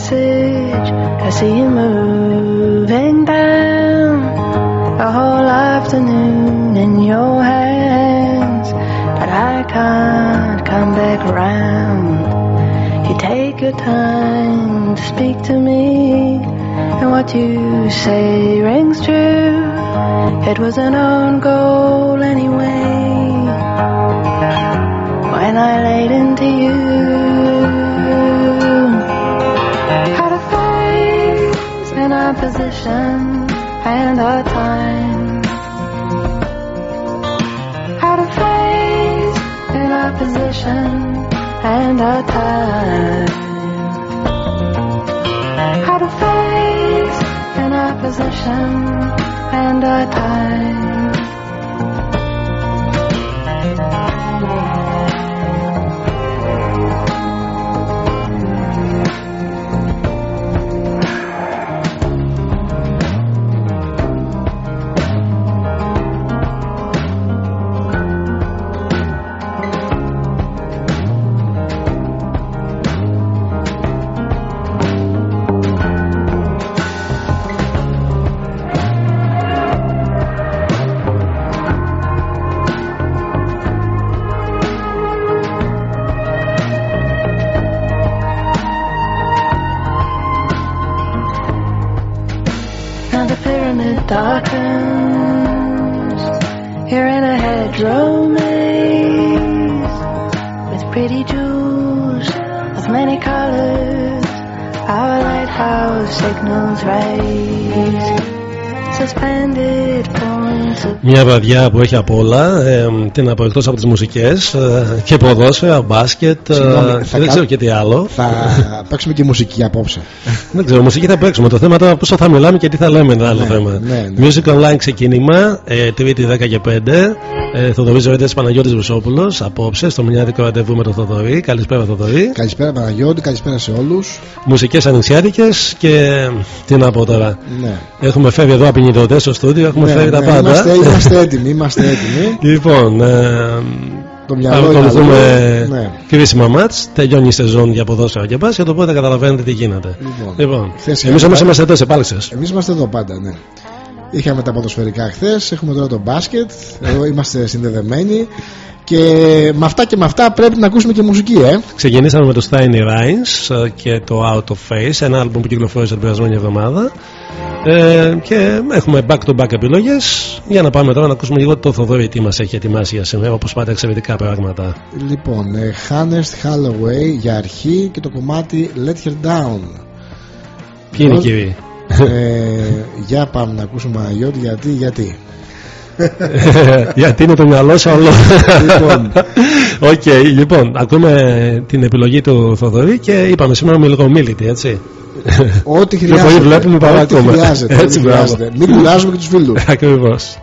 passage. I see you moving down a whole afternoon in your hands, but I can't come back round. You take your time to speak to me, and what you say rings true. It was an own goal anyway. When I laid into you, our position and our time. How to face in our position and our time. How to face in our position and our time. Μια βραδιά που έχει απ' όλα, ε, τι να πω, εκτός από τις μουσικές ε, και ποδόσφαιρα, μπάσκετ, ε, Συγγνώμη, θα δεν κα- ξέρω και τι άλλο. Θα παίξουμε και μουσική απόψε. Δεν ξέρω, μουσική θα παίξουμε. Το θέμα τώρα πόσο θα μιλάμε και τι θα λέμε είναι άλλο Ναι, θέμα. ναι, ναι. Music Online ξεκίνημα, ε, Τρίτη 10 και 5. Ε, Θοδωρής Ζωήτη Παναγιώτης Βουσόπουλος, απόψε στο μηνιάτικο ραντεβού με τον Θοδωρή. Καλησπέρα, Θοδωρή. Καλησπέρα Παναγιώτη, καλησπέρα σε όλους. Μουσικές ανοιξιάτικε και τι να πω τώρα. Ναι. Έχουμε φέρει εδώ απεινιδωτέ στο στούντιο, έχουμε Ναι, φέρει τα ναι, πάντα. Είμαστε, είμαστε έτοιμοι, είμαστε έτοιμοι. Λοιπόν, ε, Το μυαλό είναι ακολουθούμε αλλού. Ναι. κρίσιμα μάτς. Τελειώνει η σεζόν για ποδόσφαιρα και μπάσκετ, οπότε καταλαβαίνετε τι γίνεται. Λοιπόν, Λοιπόν, χθες εμείς είχαμε- όμως είμαστε εδώ σε πάλξε. Εμείς είμαστε εδώ πάντα, ναι. Είχαμε τα ποδοσφαιρικά χθες, έχουμε τώρα το μπάσκετ, εδώ είμαστε συνδεδεμένοι και με αυτά και με αυτά πρέπει να ακούσουμε και μουσική, ε. Ξεκινήσαμε με το Tiny Rhymes ε, και το Out of Face, ένα άλμπουμ που κυκλοφόρησε την περασμένη εβδομάδα. Ε, και έχουμε back-to-back επιλογές για να πάμε τώρα να ακούσουμε λίγο το Θοδωρή τι μας έχει ετοιμάσει για σήμερα, όπως πάντα εξαιρετικά πράγματα. Λοιπόν, ε, Hannest Holloway για αρχή και το κομμάτι Let Her Down. Ποιοι είναι οι Λοιπόν, κύριοι; Ε, για πάμε να ακούσουμε Παναγιώτη, γιατί, γιατί. Γιατί είναι το μυαλό σου όλο. Λοιπόν. Οκ, λοιπόν, ακούμε την επιλογή του Θοδωρή και είπαμε σήμερα με λίγο humility, έτσι. Ό,τι Πιο χρειάζεται. πολύ βλέπουμε παρά Ό,τι ακούμε. χρειάζεται. Έτσι, ό,τι μπράβο. χρειάζεται. Μην κουράζουμε και τους φίλους. Ακριβώς.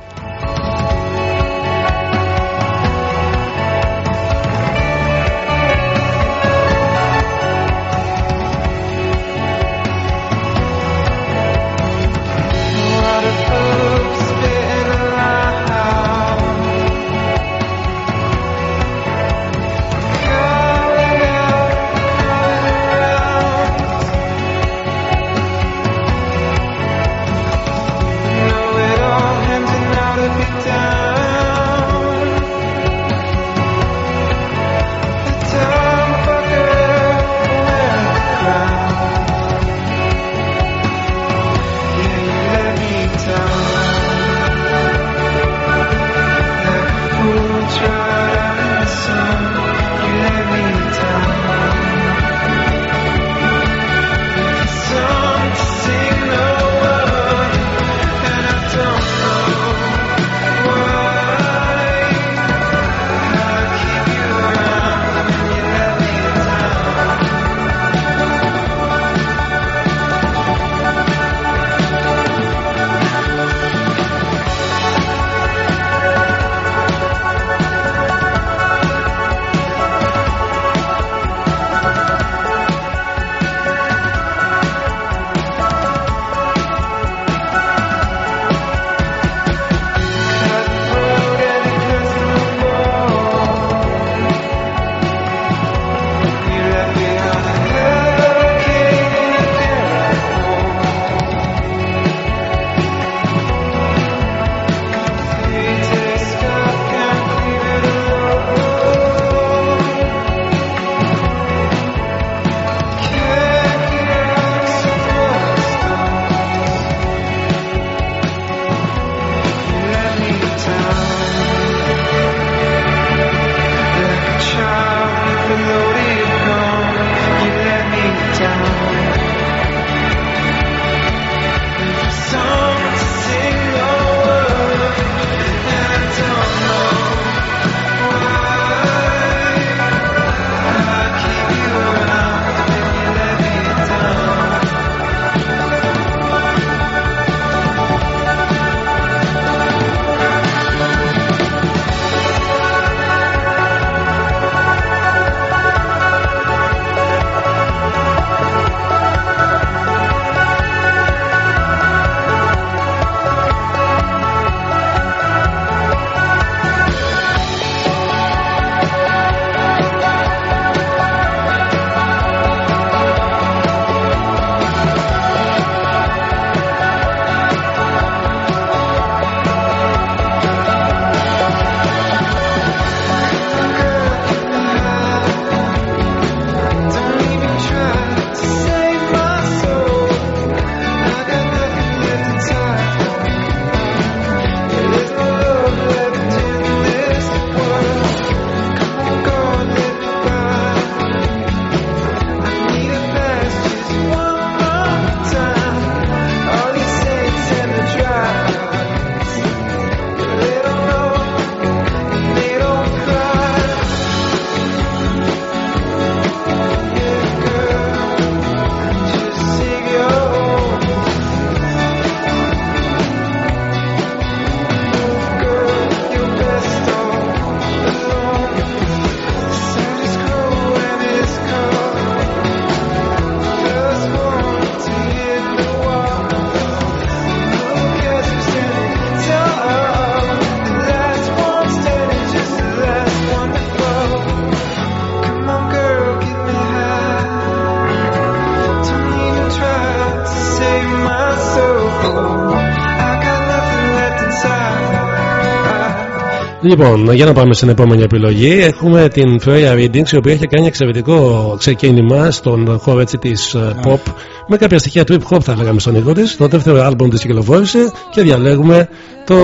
Λοιπόν, για να πάμε στην επόμενη επιλογή. Έχουμε την Freya Readings, η οποία έχει κάνει εξαιρετικό ξεκίνημα στον χώρο έτσι της uh, pop, με κάποια στοιχεία trip hop, θα λέγαμε στον ήχο της. Το δεύτερο album της κυκλοφόρησε και διαλέγουμε το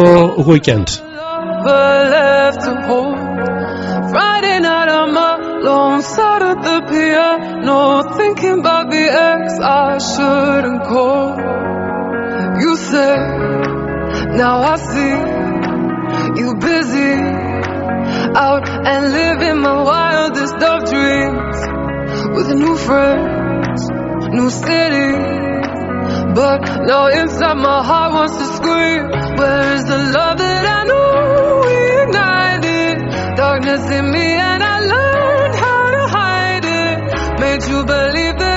Weekend. Friday night I'm alone, sat at the piano, thinking about the ex I shouldn't call. You say, now I see. And living my wildest of dreams with new friends, new city. But now inside my heart wants to scream. Where is the love that I knew we ignited? Darkness in me and I learned how to hide it. Made you believe that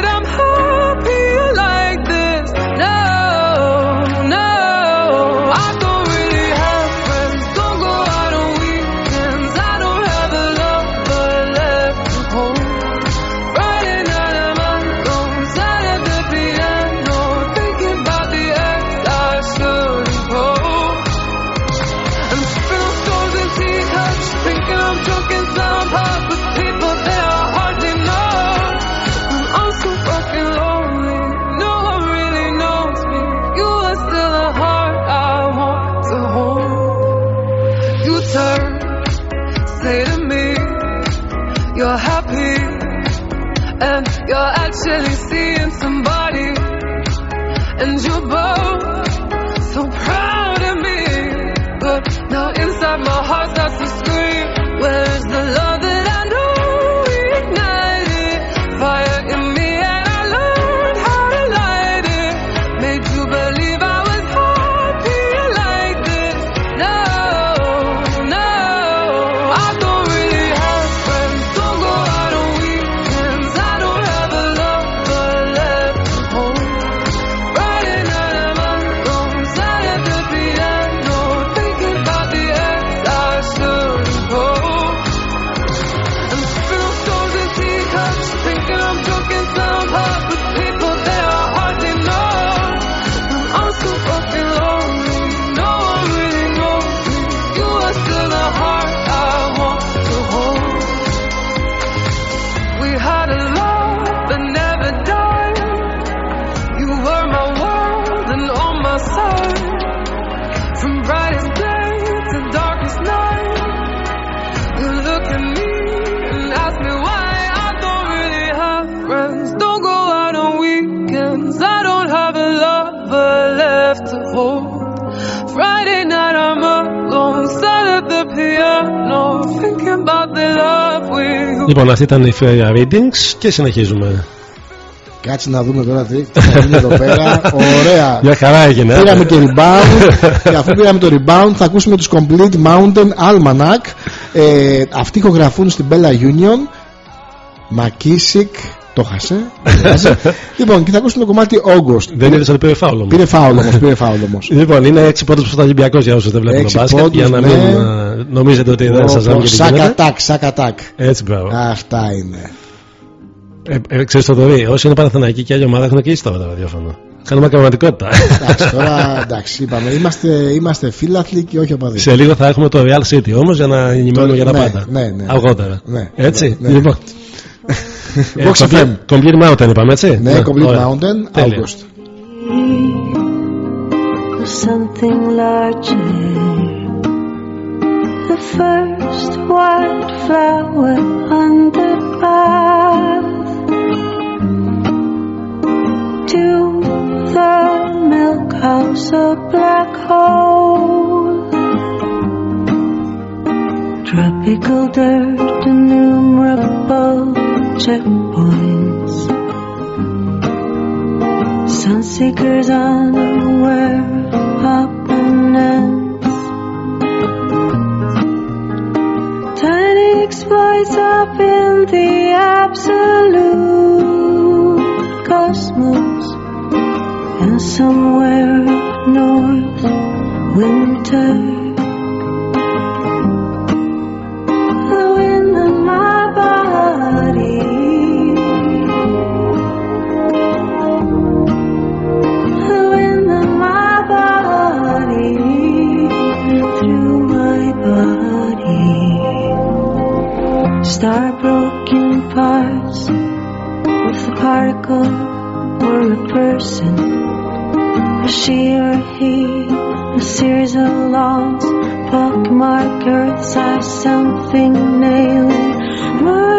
Λοιπόν, αυτή ήταν η Freya Readings και συνεχίζουμε. Κάτσε να δούμε τώρα τι τι θα γίνει εδώ πέρα. Ωραία. Μια χαρά έγινε. ε. Πήραμε και rebound. και αφού πήραμε το rebound, θα ακούσουμε τους Complete Mountain Almanac. Ε, αυτοί ηχογραφούν στην Bella Union. Μακίσικ. Το χασε. δεν πειράζει. λοιπόν, και θα ακούσουμε το κομμάτι August. Δεν είδες ότι πήρε φάουλο μου. Πήρε φάουλ όμως. Πήρε φάουλ όμως. Λοιπόν, είναι έξι πόντους προς το Ολυμπιακό για όσους δεν βλέπουν το Έξι μπάσκετ. πόντους, Για να ναι. μην ε, νομίζετε ότι δεν σας βγει τι Σακ γίνεται. ατάκ, σακ ατάκ. Έτσι, μπράβο. Αυτά είναι. Ε, ε, ξέρεις το δωρή, όσοι είναι Παναθηναϊκοί και άλλη ομάδα έχουν κλείσει τώρα το ραδιόφωνο. Κάνουμε πραγματικότητα. εντάξει, τώρα εντάξει, είπαμε. Είμαστε, είμαστε φίλαθλοι και όχι οπαδοί. Σε λίγο θα έχουμε το Real City όμως για να ενημερώνουμε για τα ναι, πάντα. ναι, ναι. Αργότερα. Ναι, έτσι. ναι, ναι. Λοιπόν. Ε, Vox complete- FM. Complete Mountain είπαμε έτσι. Ναι, Complete ωραία. Mountain, Τέλεια. August. something larger. The first white flower under path to the milk house, a black hole. Tropical dirt, innumerable checkpoints. Sunseekers unaware of opponents. Tiny exploits up in the absolute cosmos. And somewhere north, winter. Our broken parts with the particle or a person. A she or he, a series of logs pockmark earths are something nailing.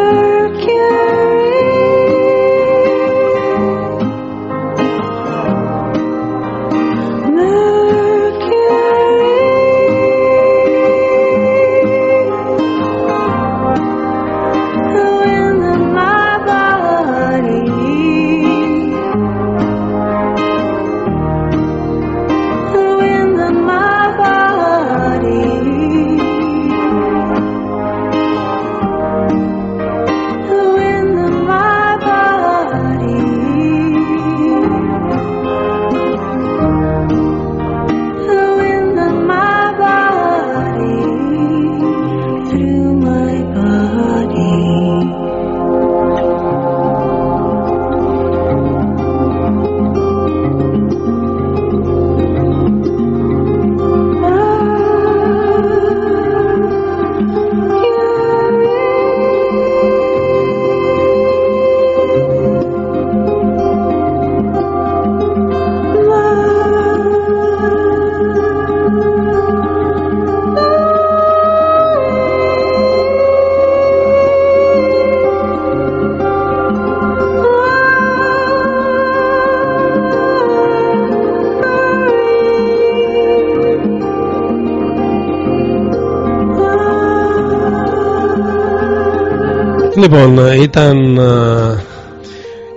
Λοιπόν, ε, ήταν. ε,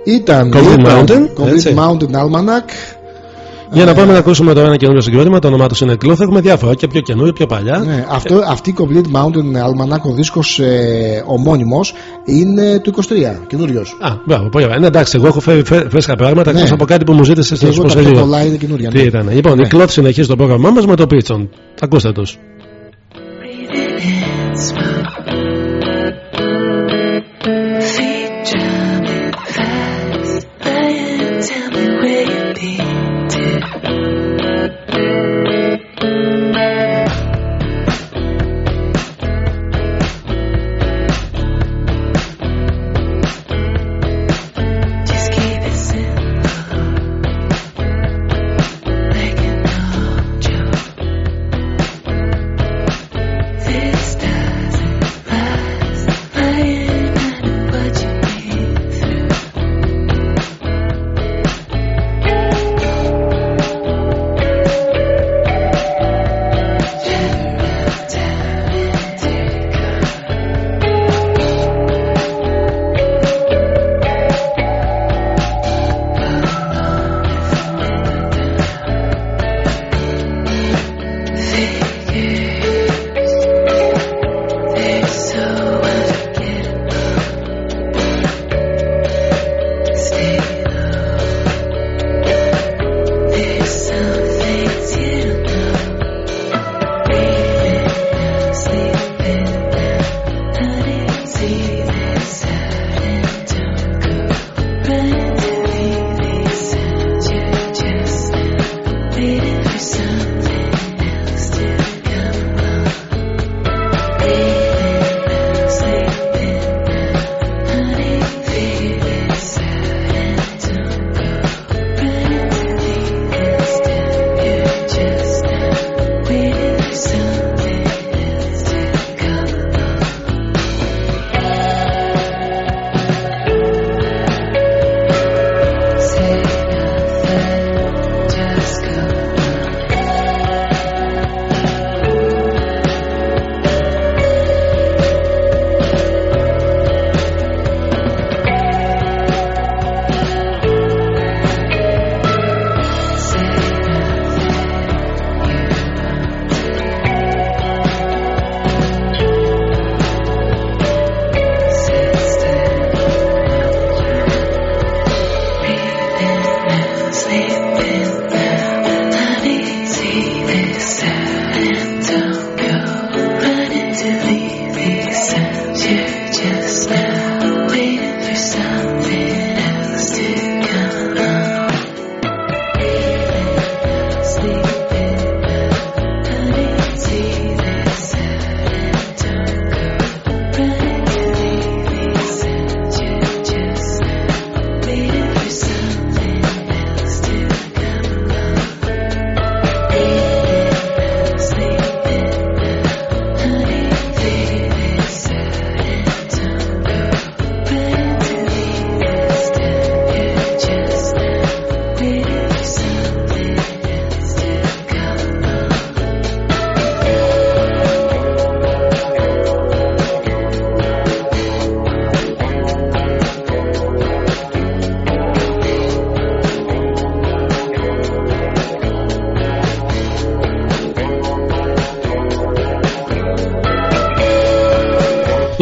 Ήταν Complete ήταν Mountain, Complete έτσι. Mountain Almanac. Για να Ε, πάμε να ακούσουμε τώρα ένα καινούριο συγκρότημα. Το όνομά τους είναι Cloth. Έχουμε διάφορα και πιο καινούριο, πιο παλιά. Ναι, αυτό, αυτή η Complete Mountain Almanac, ο δίσκος ε, ομώνυμος, είναι του 23, καινούριος. Α, μπράβο, πολύ ωραία. Ναι, εντάξει, εγώ έχω φέρει φρέ- φρέσκα πράγματα Ναι. εκτός από κάτι που μου ζήτησες Και στο εγώ τα σποσχεδίο. πιο πολλά είναι καινούρια. Τι ναι. ήταν. Λοιπόν, Ναι. η Cloth συνεχίζει το πρόγραμμά μας με το Pitson. Ακούστε τους.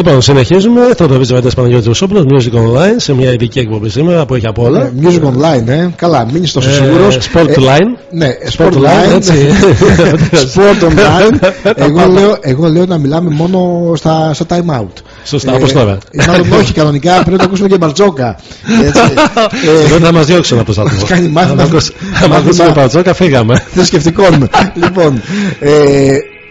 Λοιπόν, συνεχίζουμε. Αυτό το βίντεο Βέντε Παναγιώτη Βουσόπουλο, Music Online, σε μια ειδική εκπομπή σήμερα που έχει από όλα. Ε, Music Online, ε. Καλά, μείνει τόσο Ε, σίγουρος. Sport Line. Ναι, Sport Sport Line. έτσι. Sport Online. εγώ, λέω, εγώ λέω να μιλάμε μόνο στα, στα time out. Σωστά, όπως τώρα. ε, Μάλλον όχι, κανονικά πρέπει να ακούσουμε και μπαρτζόκα. Έτσι. Ε, Δεν θα μας διώξουν από το σταθμό. Κάνει μάθημα- Αν ακούς- Αν μάθημα- ακούσουμε πατσόκα, φύγαμε. θρησκευτικών. λοιπόν, ε,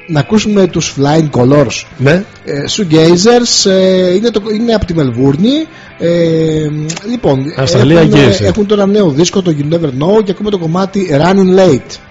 να ακούσουμε τους Flying Colors. Ναι. Ε, Shoegazers ε, είναι, το, είναι από τη Μελβούρνη. Ε, λοιπόν, Αυστραλία έχουν, γύρισε. έχουν τώρα νέο δίσκο, το You Never Know, και ακούμε το κομμάτι Running Late.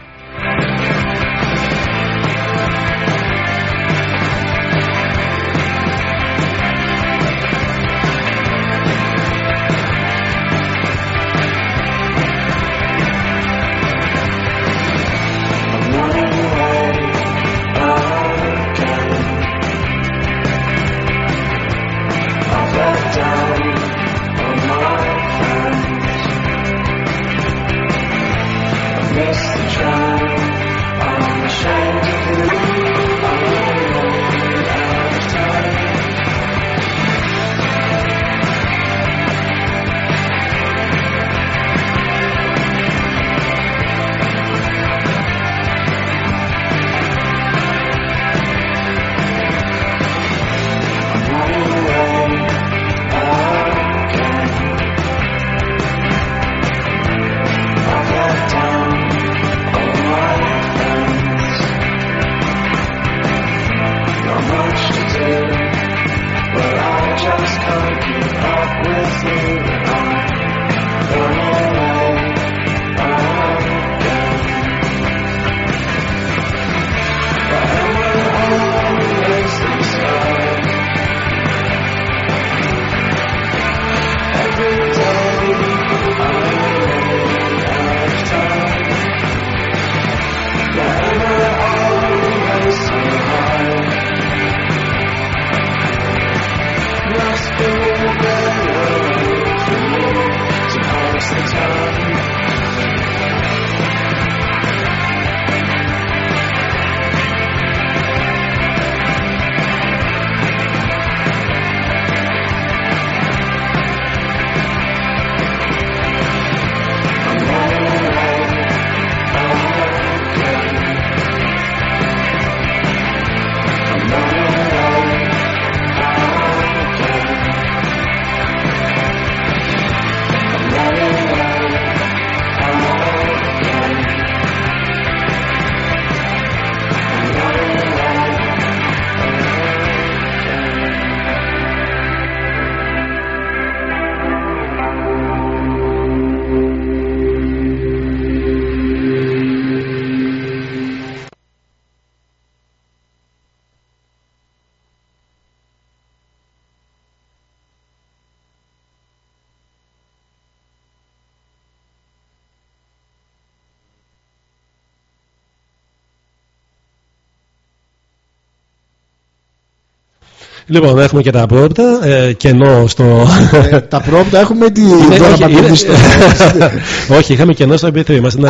Λοιπόν, έχουμε και τα πρώτα. Ε, κενό στο. Ε, τα πρώτα έχουμε τη Είναι- δώρα όχι, παγκόσμια είναι- στο- όχι, είχαμε κενό στο MP3 μας. Α,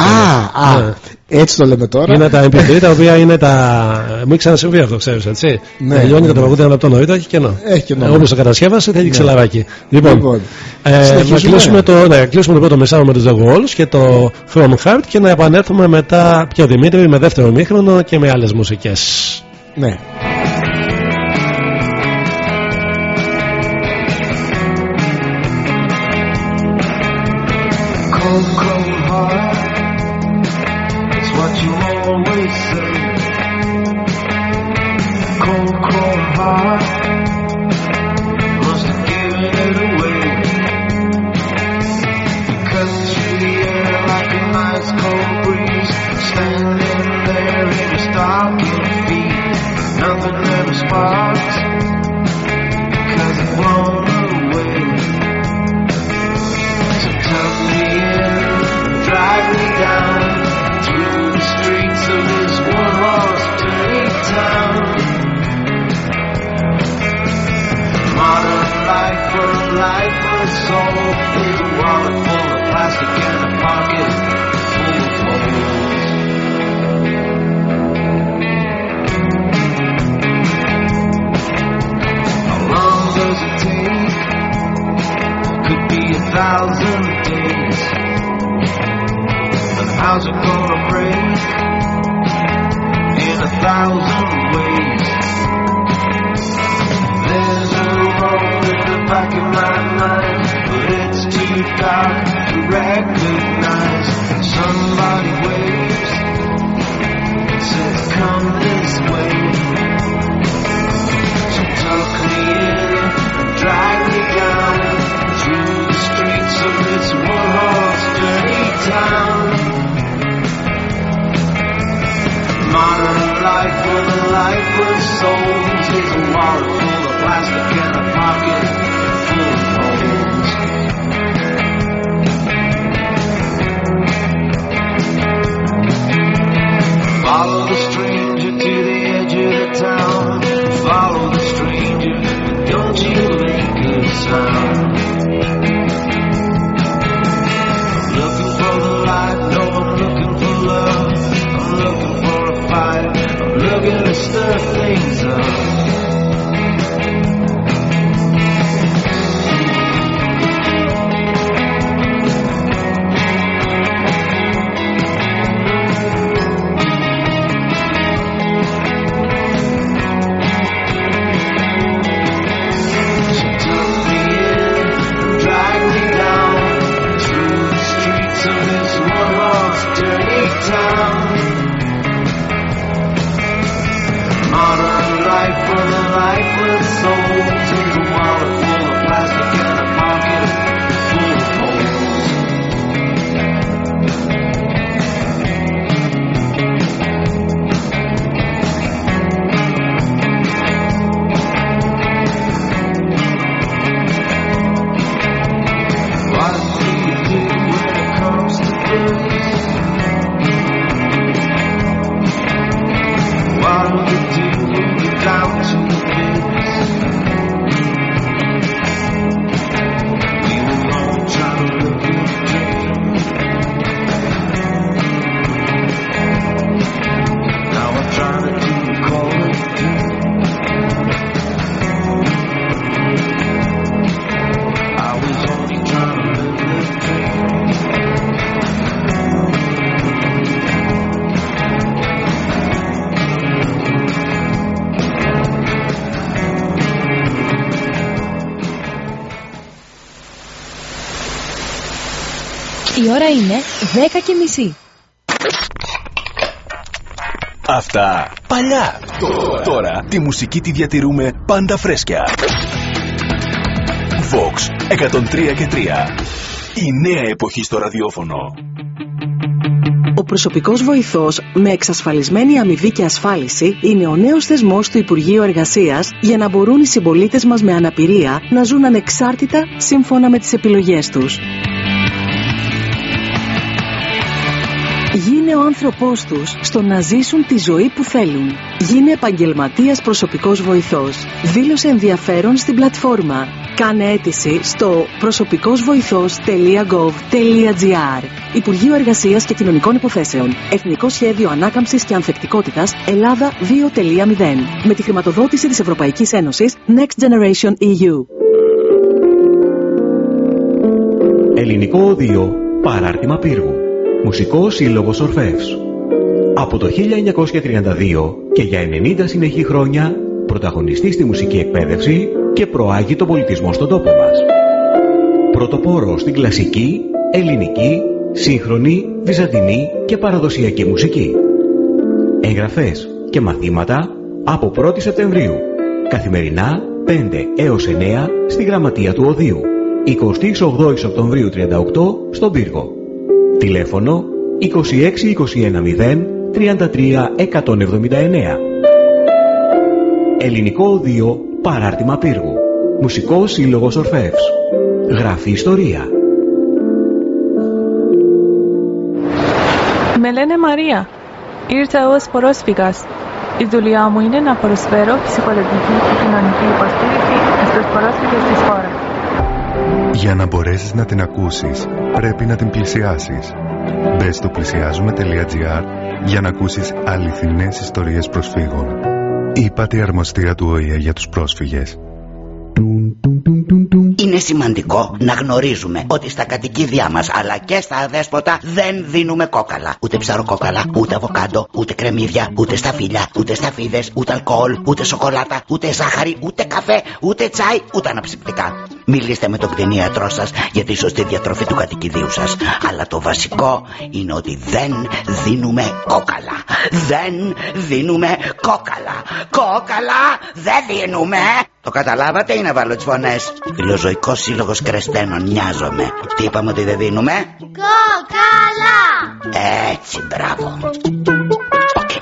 α, έτσι το λέμε τώρα. Είναι τα MP3 τα οποία είναι τα. Μου έχει ξανασυμβεί αυτό, ξέρεις έτσι. Ναι, Τελειώνει ναι, το ναι. τραγούδι ένα λεπτό νωρίτερα, έχει κενό. Έχει κενό. Όποιο το κατασκεύασε θέλει ξελαράκι. Λοιπόν, Λοιπόν, ε, να συνεχίζουμε. κλείσουμε το, ναι, κλείσουμε το πρώτο μεσάρο με τους The Walls και το From Heart και να επανέλθουμε μετά πιο Δημήτρη με δεύτερο μήχρονο και με άλλες μουσικές. ναι. Ώρα είναι 10 και μισή. Αυτά παλιά. Τώρα τη μουσική τη διατηρούμε πάντα φρέσκια. Vox 103 και 3. Η νέα εποχή στο ραδιόφωνο. Ο προσωπικός βοηθός με εξασφαλισμένη αμοιβή και ασφάλιση είναι ο νέος θεσμός του Υπουργείου Εργασίας για να μπορούν οι συμπολίτες μας με αναπηρία να ζουν ανεξάρτητα σύμφωνα με τις επιλογές τους. Άνθρωπός τους στο να ζήσουν τη ζωή που θέλουν. Γίνε επαγγελματίας προσωπικός βοηθός. Δήλωσε ενδιαφέρον στην πλατφόρμα. Κάνε αίτηση στο προσωπικόσβοηθός.gov.gr Υπουργείο Εργασίας και Κοινωνικών Υποθέσεων. Εθνικό Σχέδιο Ανάκαμψης και Ανθεκτικότητας Ελλάδα 2.0 με τη χρηματοδότηση της Ευρωπαϊκής Ένωσης Next Generation EU. Ελληνικό Οδείο Παράρτημα Πύργου Μουσικός Σύλλογος Ορφεύς Από το 1932 και για 90 συνεχή χρόνια πρωταγωνιστή στη μουσική εκπαίδευση και προάγει τον πολιτισμό στον τόπο μας. Πρωτοπόρο στην κλασική, ελληνική, σύγχρονη, βυζαντινή και παραδοσιακή μουσική. Εγγραφές και μαθήματα από 1η Σεπτεμβρίου. Καθημερινά 5 έως 9 στη Γραμματεία του Οδείου. 28 Οκτωβρίου 38 στον Πύργο. Τηλέφωνο 26210 33 179. Ελληνικό Οδείο Παράρτημα Πύργου. Μουσικός Σύλλογος Ορφεύς. Γράφει ιστορία. Με λένε Μαρία. Ήρθα ως πρόσφυγας. Η δουλειά μου είναι να προσφέρω ψυχολογική και κοινωνική υποστήριξη στους πρόσφυγες της χώρας. Για να μπορέσεις να την ακούσεις, πρέπει να την πλησιάσεις. Μπες στο πλησιάζουμε.gr για να ακούσεις αληθινές ιστορίες προσφύγων. Είπατε η αρμοστία του ΟΗΕ για τους πρόσφυγες. Είναι Είναι σημαντικό να γνωρίζουμε ότι στα κατοικίδια μας αλλά και στα αδέσποτα δεν δίνουμε κόκαλα. Ούτε ψαροκόκαλα, ούτε αβοκάντο, ούτε κρεμμύδια, ούτε σταφύλια, ούτε σταφίδες, ούτε αλκοόλ, ούτε σοκολάτα, ούτε ζάχαρη, ούτε καφέ, ούτε τσάι, ούτε αναψυκτικά. Μιλήστε με τον κτηνίατρό σας για τη σωστή διατροφή του κατοικιδίου σας. Αλλά το βασικό είναι ότι δεν δίνουμε κόκαλα. Δεν δίνουμε κόκαλα. Κόκαλα δεν δίνουμε. Το καταλάβατε ή να βάλω τις φωνές. Φιλοζωικός σύλλογος κρεστένων νοιάζομαι. Τι είπαμε ότι δεν δίνουμε; Κόκαλα! Έτσι μπράβο.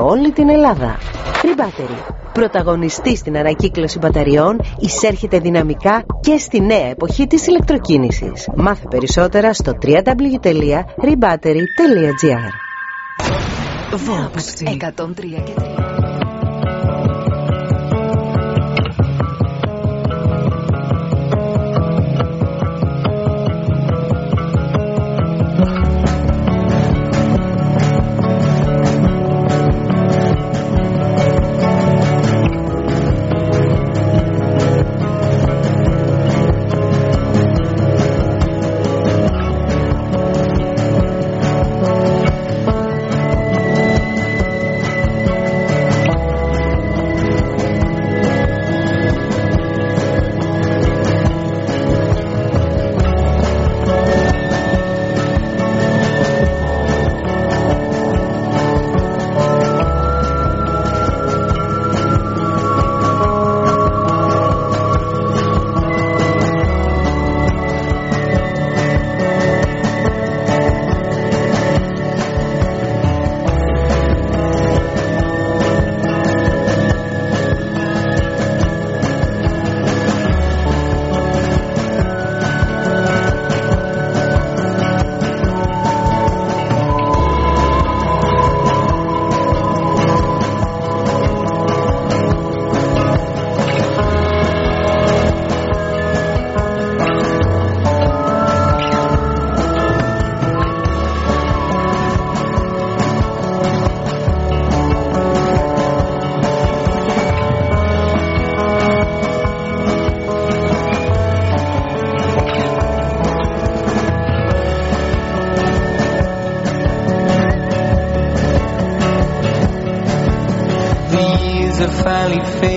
όλη την Ελλάδα. Rebattery. Πρωταγωνιστή στην ανακύκλωση μπαταριών, εισέρχεται δυναμικά και στη νέα εποχή της ηλεκτροκίνησης. Μάθε περισσότερα στο www.rebattery.gr Vox 103 και 3. Finally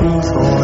before.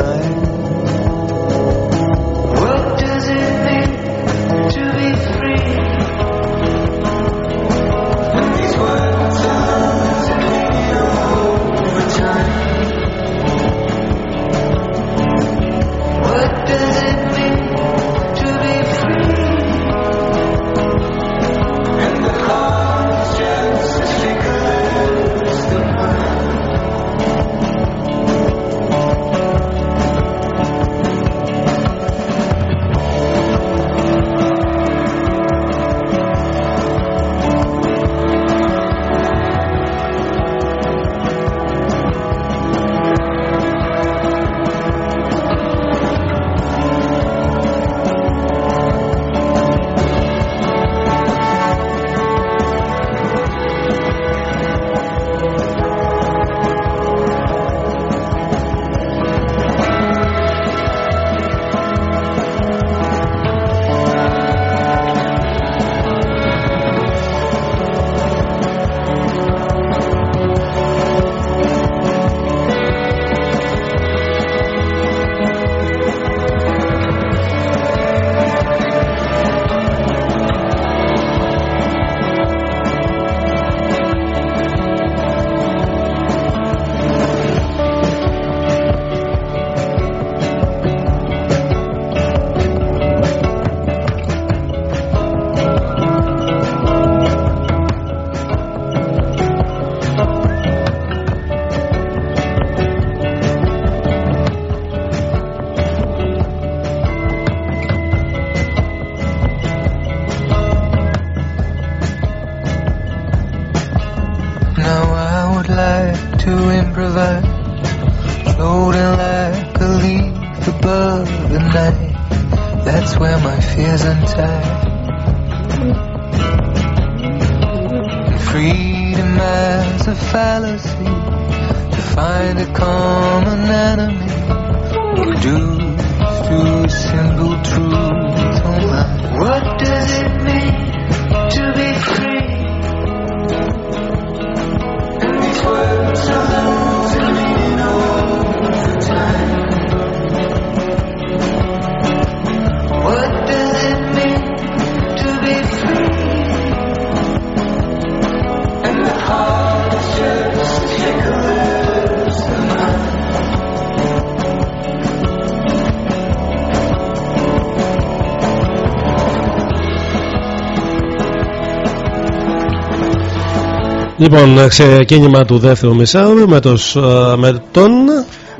Λοιπόν, ξεκίνημα του δεύτερου μισάωρου με, τους, ε, με τον.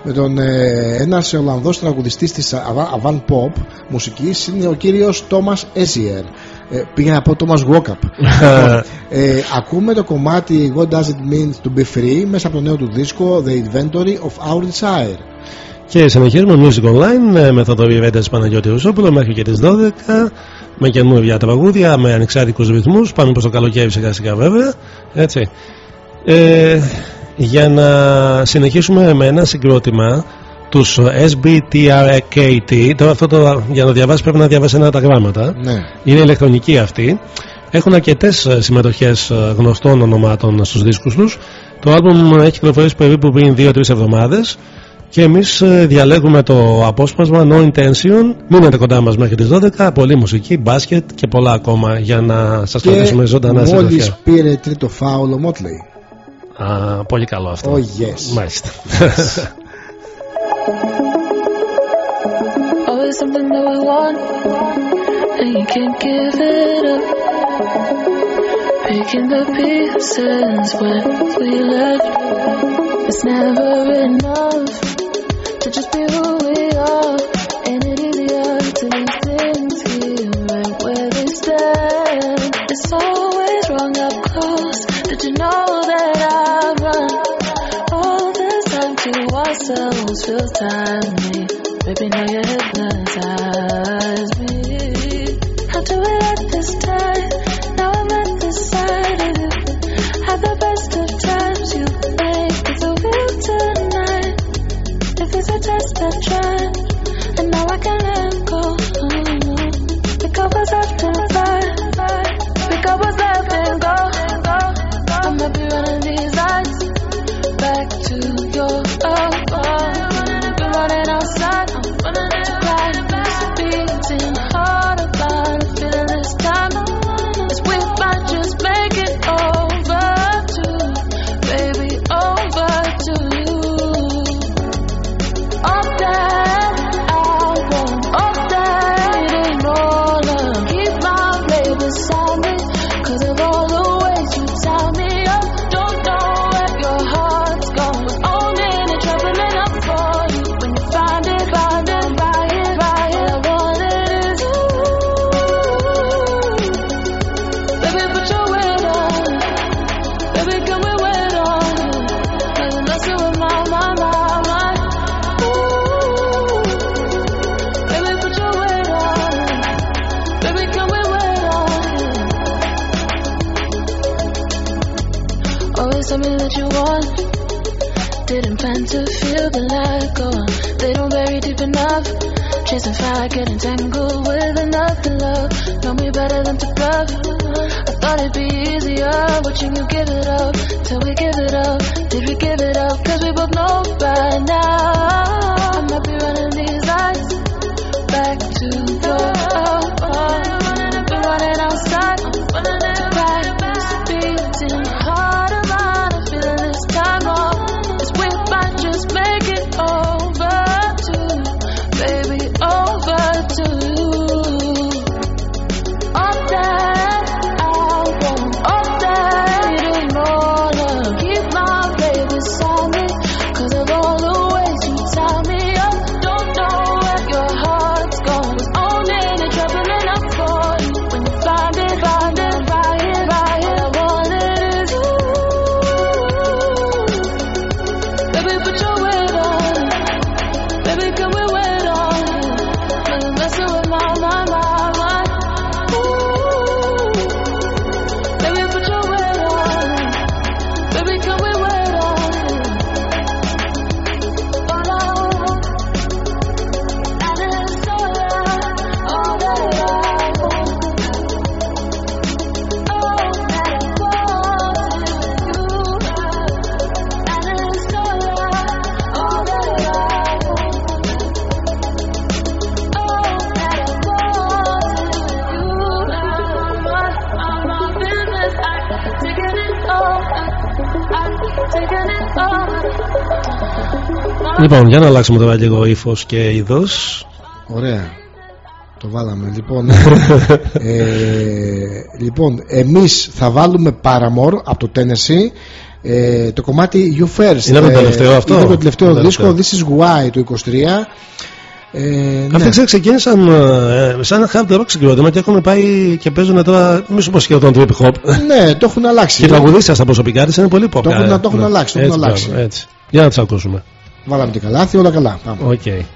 Με τον ε, ένας Ολλανδός τραγουδιστής της Ava- Avant Pop μουσικής είναι ο κύριος Τόμας Έζιερ. Ε, πήγα να πω Thomas Walkup. Λοιπόν, ε, ακούμε το κομμάτι What Does It Mean To Be Free μέσα από το νέο του δίσκο The Inventory of Our Desire. Και συνεχίζουμε Music Online ε, με Θοδωρή Βέντες Παναγιώτη Ρουσόπουλο μέχρι και τις 12 με καινούργια τραγούδια, με ανεξάρτητους ρυθμούς. Πάμε προς το καλοκαίρι σιγά σιγά βέβαια. Έτσι. Ε, για να συνεχίσουμε με ένα συγκρότημα τους SBTRKT τώρα αυτό το, για να διαβάσεις πρέπει να διαβάσεις ένα τα γράμματα Ναι. είναι ηλεκτρονική αυτή έχουν αρκετές συμμετοχές γνωστών ονομάτων στους δίσκους τους. Το άλμπουμ έχει κυκλοφορήσει περίπου πριν 2-3 εβδομάδες και εμείς διαλέγουμε το απόσπασμα No Intention. Μείνετε κοντά μας μέχρι τις 12. Πολλή μουσική, μπάσκετ και πολλά ακόμα για να σας κρατήσουμε ζωντανά σε μόλις επαφή. πήρε τρίτο φάουλ ο Motley. Α, πολύ καλό αυτό. Oh yes. Μάλιστα. Always something that we want, and you can't give it up. Picking the pieces when we left. It's never enough to just be who we are. Ain't it easier to leave things here right where they stand? It's always wrong up close. Did you know that I run all this time to ourselves? Feels timely. Baby, now you hypnotize Chasing fire, getting tangled with another love. Know me better than to bluff. I thought it'd be easier watching you give it up. Till we give it up. Did we give it up? Cause we both know by now. Λοιπόν, για να αλλάξουμε τώρα λίγο ύφος και είδος. Ωραία. Το βάλαμε. Λοιπόν, ε, λοιπόν εμείς θα βάλουμε Paramore από το Tennessee ε, το κομμάτι You First. Είναι το Ε, τελευταίο αυτό; Είναι το τελευταίο Το δίσκο. τελευταίο. This is Why του 23. Ε, Αυτοί ναι. ξέρεις, ξεκίνησαν ε, σαν hard rock συγκρότημα και έχουν πάει και παίζουν τώρα, μη σου πω σχεδόν trip hop. ναι, το έχουν αλλάξει. Και η τραγουδίστρια στα προσωπικά της είναι πολύ pop. Το έχουν- ε, το έχουν ναι. αλλάξει, το έχουν Έτσι, αλλάξει. μπράβο, έτσι. Για να τους ακούσουμε. Βάλαμε και καλάθι, όλα καλά. Πάμε. Οκ.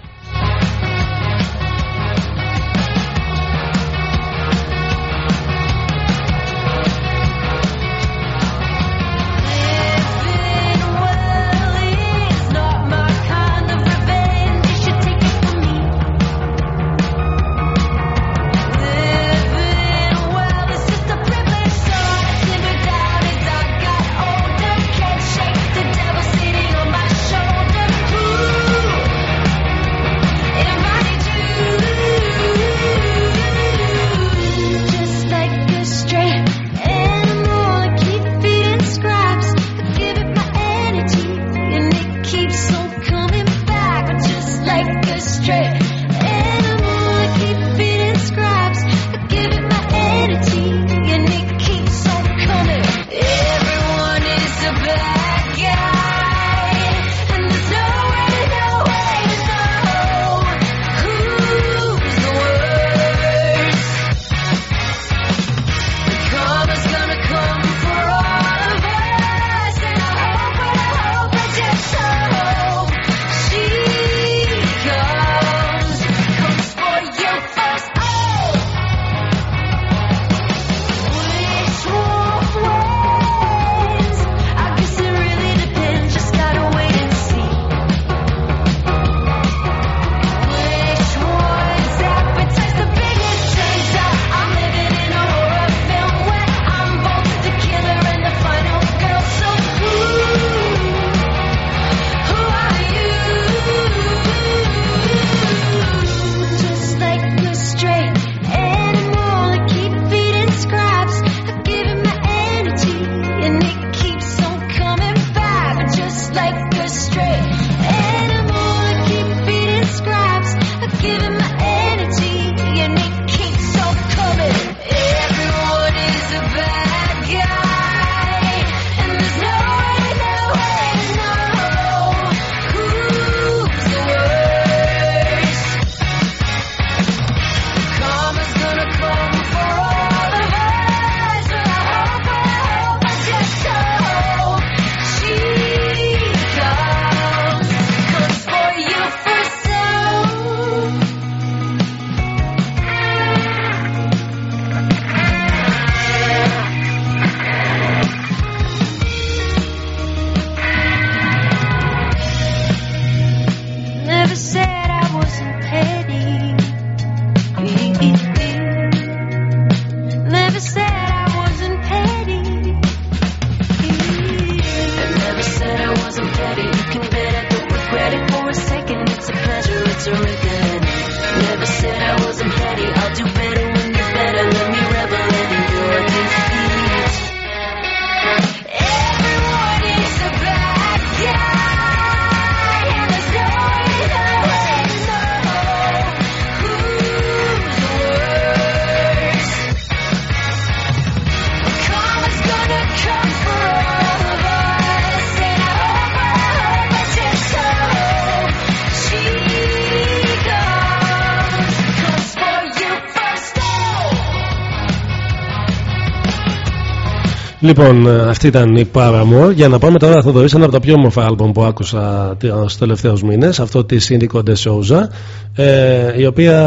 Λοιπόν, ε, αυτή ήταν η Paramore. Για να πάμε τώρα, θα δωρήσω ένα από τα πιο όμορφα άλμπομ που άκουσα τους τελευταίους μήνες. Αυτό της Indigo De Souza. Ε, η οποία.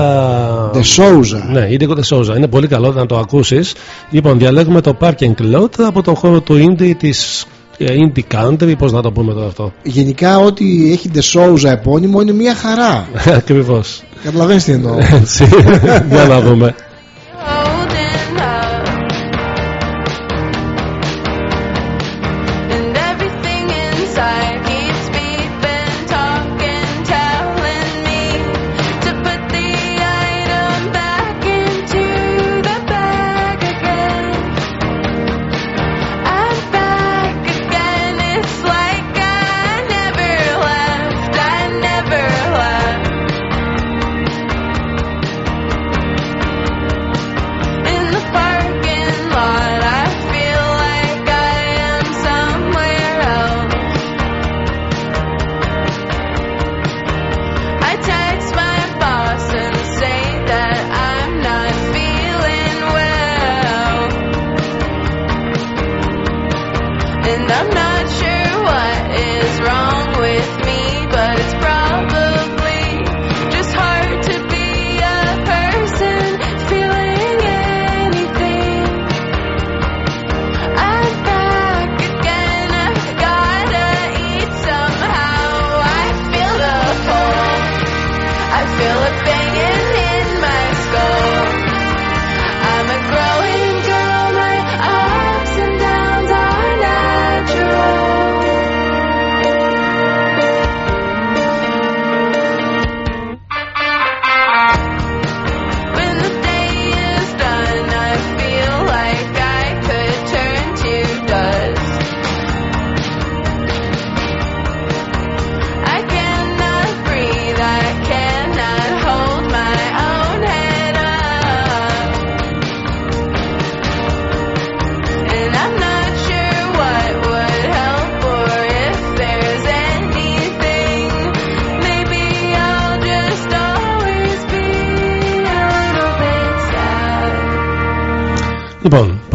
De Souza. Ναι, Indigo De Souza. Είναι πολύ καλό να το ακούσεις. Λοιπόν, διαλέγουμε το Parking Lot από τον χώρο του Indie της Indie Country. Πώς να το πούμε τώρα αυτό; Γενικά, ό,τι έχει De Souza επώνυμο είναι μια χαρά. Ακριβώς. Καταλαβαίνεις τι εννοώ. Έτσι. Για να δούμε.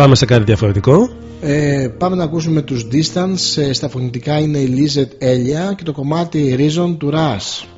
Πάμε σε κάτι διαφορετικό. Ε, πάμε να ακούσουμε τους Distance. Ε, στα φωνητικά είναι η Lizet Elia και το κομμάτι Reason to Rush.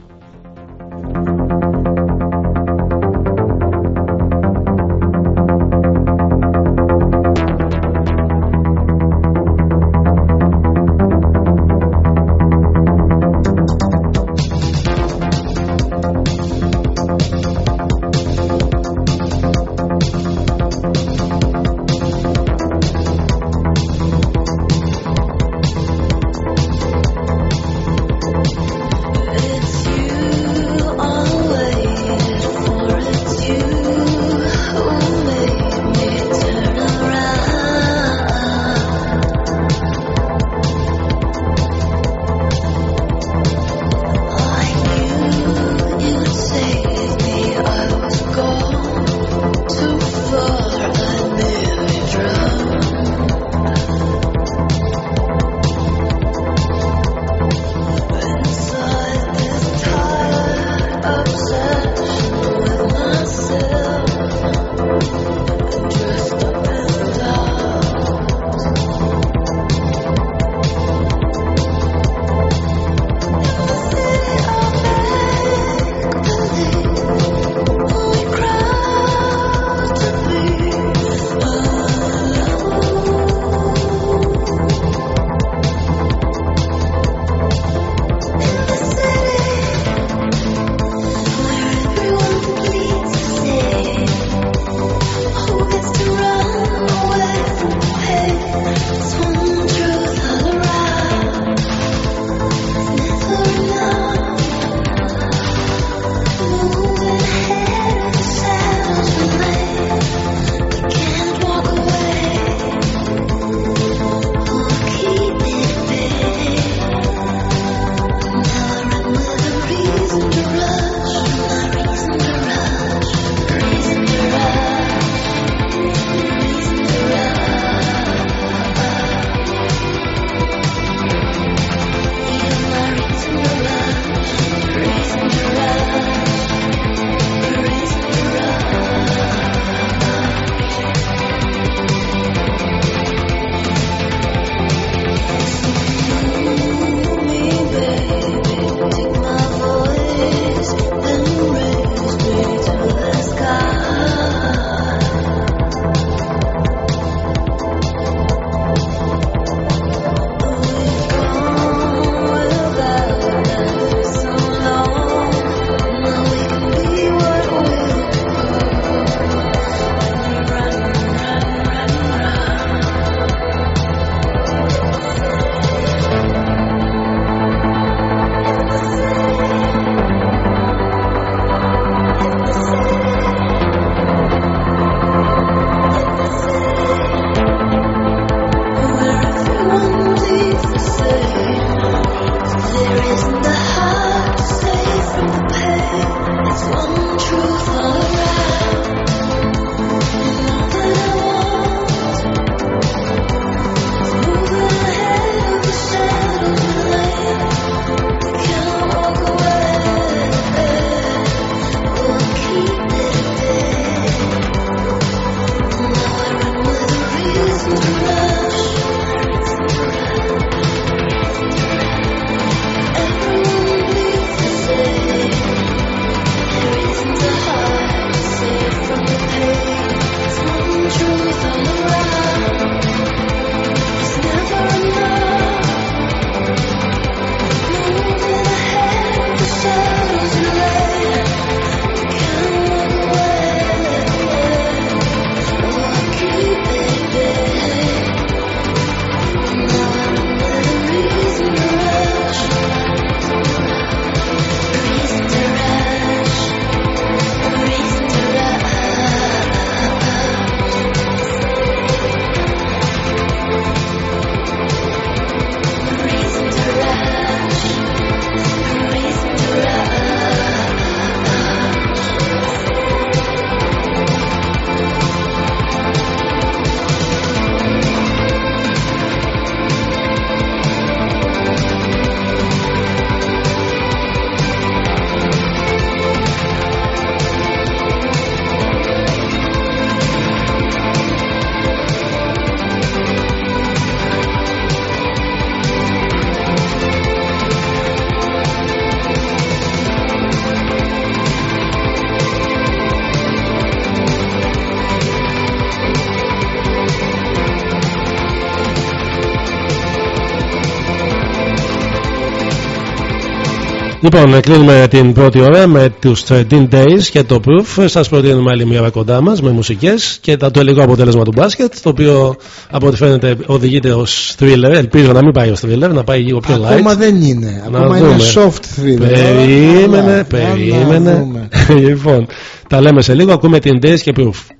Λοιπόν, κλείνουμε την πρώτη ώρα με τους 13 Days και το Proof. Σας προτείνουμε άλλη μια ώρα κοντά μας με μουσικές και το τελικό αποτέλεσμα του μπάσκετ. Το οποίο από ό,τι φαίνεται οδηγείται ως thriller. Ελπίζω να μην πάει ως thriller, να πάει λίγο πιο light. Ακόμα δεν είναι. Να Ακόμα είναι δούμε. soft thriller. Περίμενε, Αλλά, περίμενε. να δούμε. λοιπόν, τα λέμε σε λίγο. Ακούμε την Days και Proof.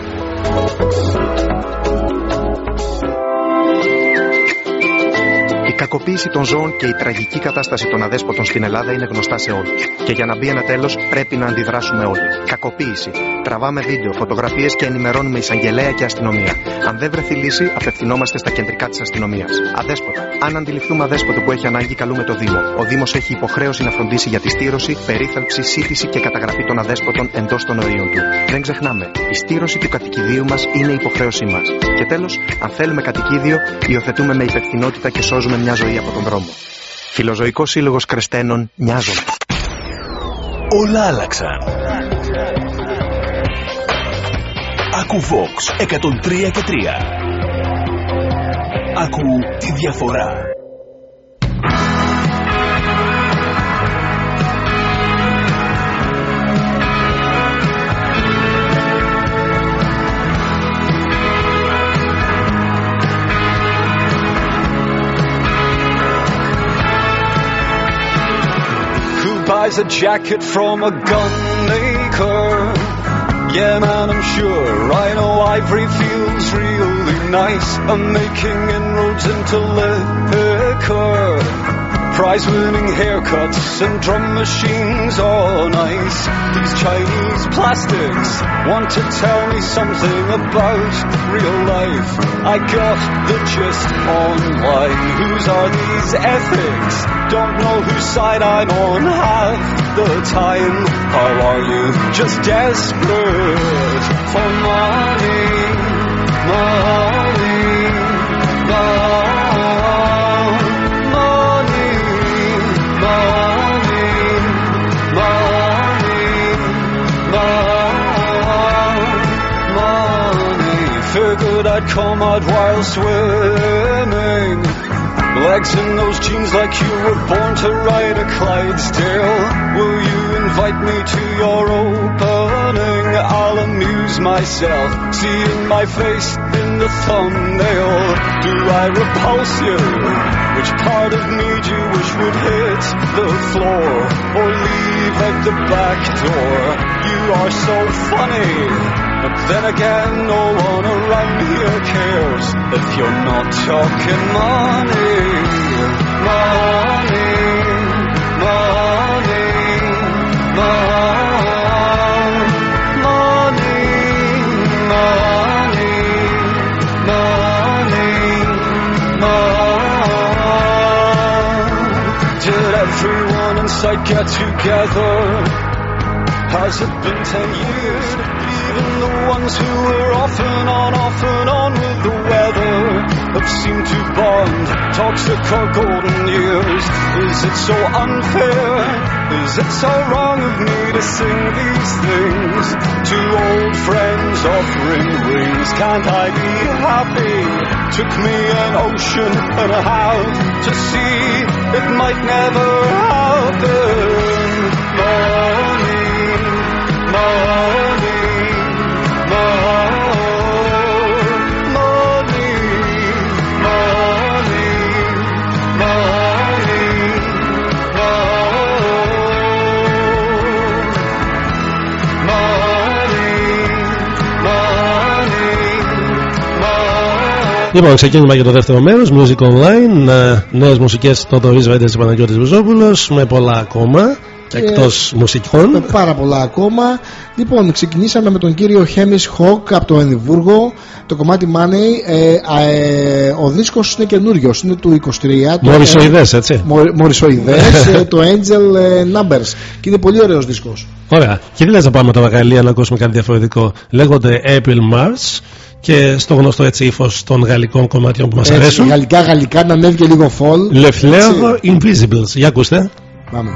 Κακοποίηση των ζώων και η τραγική κατάσταση των αδέσποτων στην Ελλάδα είναι γνωστά σε όλους. Και για να μπει ένα τέλος, πρέπει να αντιδράσουμε όλοι. Κακοποίηση. Τραβάμε βίντεο, φωτογραφίες και ενημερώνουμε εισαγγελέα και αστυνομία. Αν δεν βρεθεί λύση, απευθυνόμαστε στα κεντρικά της αστυνομίας. Αδέσποτα. Αν αντιληφθούμε αδέσποτο που έχει ανάγκη, καλούμε το Δήμο. Ο Δήμος έχει υποχρέωση να φροντίσει για τη στήρωση, περίθαλψη, σύντηση και καταγραφή των αδέσποτων εντός των ορίων του. Δεν ξεχνάμε, η στήρωση του κατοικιδίου μας είναι υποχρέωσή μας. Και τέλος, αν θέλουμε κατοικίδιο, υιοθετούμε με υπευθυνότητα και σώζουμε μια ζωή από τον δρόμο. Φιλοζωικός Σύλλογος Κρεστένων, νοιάζομαι. Όλα άλλαξαν. Άκου Vox 103 και 3. Άκου τη διαφορά. Who buys a jacket from a gun maker? Yeah, man, I'm sure. I know ivory feels really nice. I'm making inroads into liquor. Prize winning haircuts and drum machines on ice. These Chinese plastics want to tell me something about real life. I got the gist online. Whose are these ethics? Don't know whose side I'm on half the time. How are you? Just desperate for money, money. Figured I'd come out while swimming. Legs in those jeans like you were born to ride a Clydesdale. Will you invite me to your opening? I'll amuse myself, seeing my face in the thumbnail. Do I repulse you? Which part of me do you wish would hit the floor or leave out the back door? You are so funny. But then again, no one around here cares if you're not talking money. Money, money, money, sight get together? Has it been ten years? Even the ones who were off and on, off and on with the weather have seemed to bond. Toxic or golden years. Is it so unfair? Is it so wrong of me to sing these things to old friends offering rings? Can't I be happy? Took me an ocean and a half to see it might never happen morning, morning. Λοιπόν, ξεκίνημα για το δεύτερο μέρος. Music Online. Νέες μουσικές στο Δωρή Βέντες Παναγιώτης Βουζόπουλος. Με πολλά ακόμα. Εκτός μουσικών. Με πάρα πολλά ακόμα. Λοιπόν, ξεκινήσαμε με τον κύριο Χέμι Χοκ από το Ενδιβούργο. Το κομμάτι Money. Ε, ε, ο δίσκος είναι καινούριος, είναι του 23. Μορισοειδές, έτσι. Μορισοειδές, το Angel ε, Numbers. Και είναι πολύ ωραίος δίσκος. Ωραία. Και τι λες να πάμε τα Γαλλία να ακούσουμε κάτι διαφορετικό. Λέγονται April Mars και στο γνωστό έτσι ύφος των γαλλικών κομμάτιων που μας αρέσουν. Γαλλικά, γαλλικά, να ανέβει και λίγο φολ. Le Fleur Invisibles. Για ακούστε. Πάμε.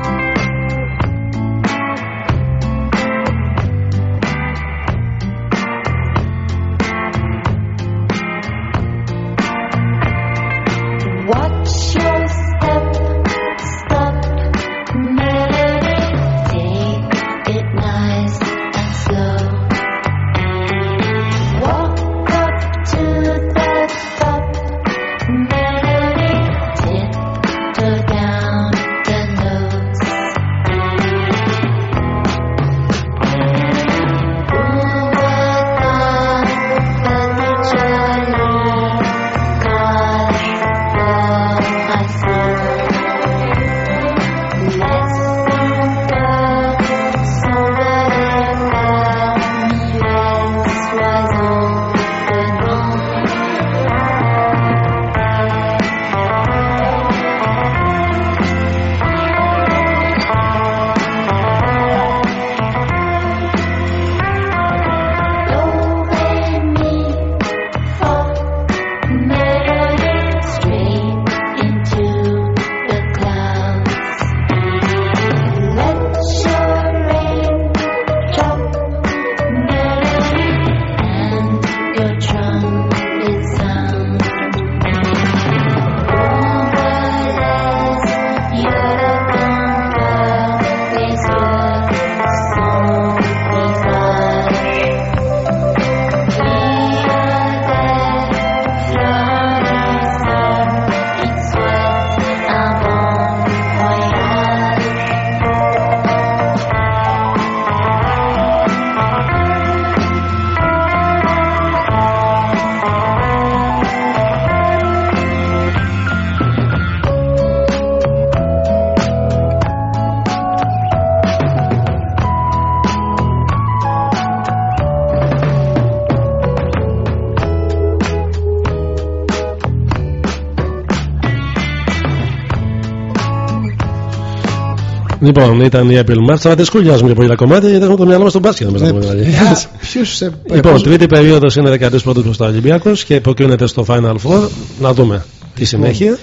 Λοιπόν, ήταν η April March. Αλλά δεν σχολιάζουμε για πολλά κομμάτια γιατί έχουμε το μυαλό μας στον μπάσκετ. Ναι, νομίζω. Ποιος, ε, Λοιπόν, πώς- τρίτη περίοδος είναι 13 πρώτου προς το Ολυμπιακό και προκρίνεται στο Final Four. Να δούμε τη συνέχεια.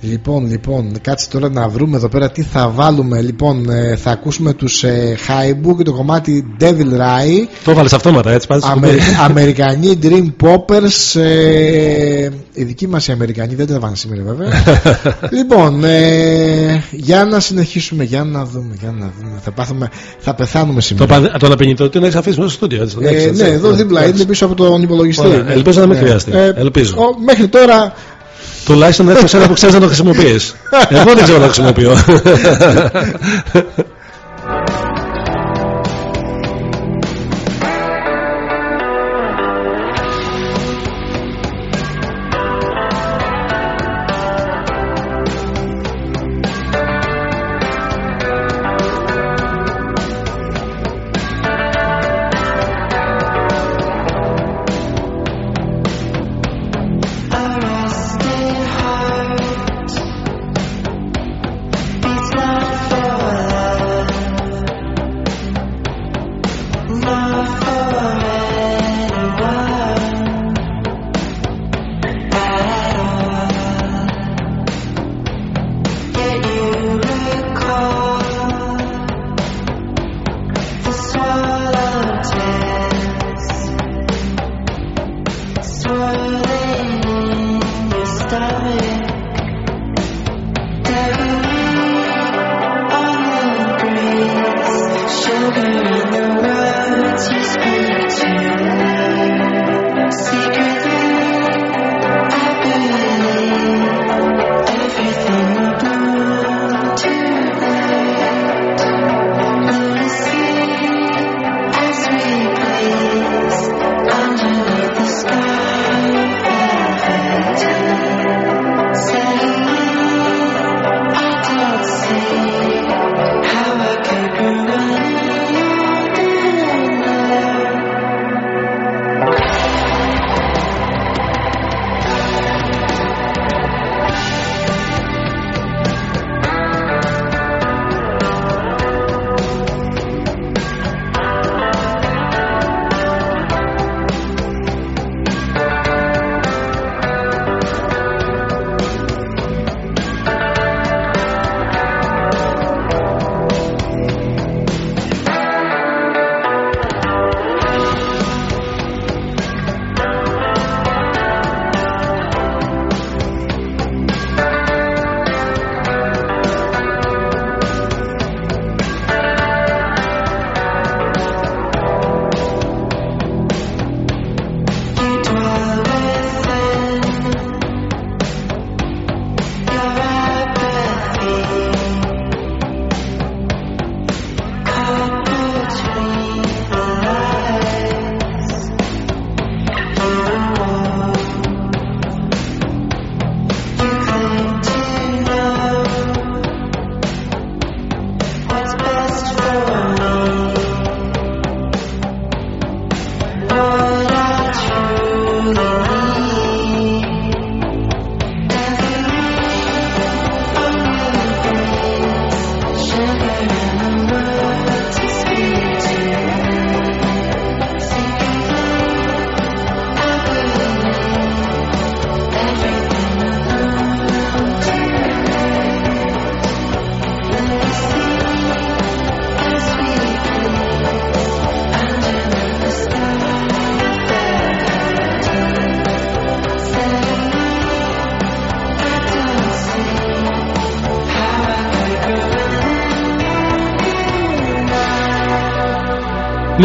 Λοιπόν, λοιπόν, κάτσε τώρα να βρούμε εδώ πέρα τι θα βάλουμε. Λοιπόν, ε, θα ακούσουμε τους ε, Haibu και το κομμάτι Devil Rai. Το βάλες αυτόματα έτσι, πάντα Αμερι... Αμερικανοί Dream Poppers. Ε, οι δικοί μας οι Αμερικανοί δεν τα βάλουν σήμερα βέβαια. λοιπόν, ε, για να συνεχίσουμε, για να δούμε, για να δούμε. Θα, πάθουμε, θα πεθάνουμε Το, σήμερα. πα- τον απεινητό την έχει αφήσει μέσα στο στούντιο. Έτσι, τον έχεις, Ε, έτσι. ναι, εδώ δίπλα Εντάξει. είναι πίσω από τον υπολογιστή. Ωραία, Ναι. ελπίζω να μην Ναι. χρειαστεί. Ε, Ελπίζω. ο- μέχρι τώρα Τουλάχιστον έφτασε ένα που ξέρεις να το χρησιμοποιείς. Εγώ δεν ξέρω να το χρησιμοποιώ.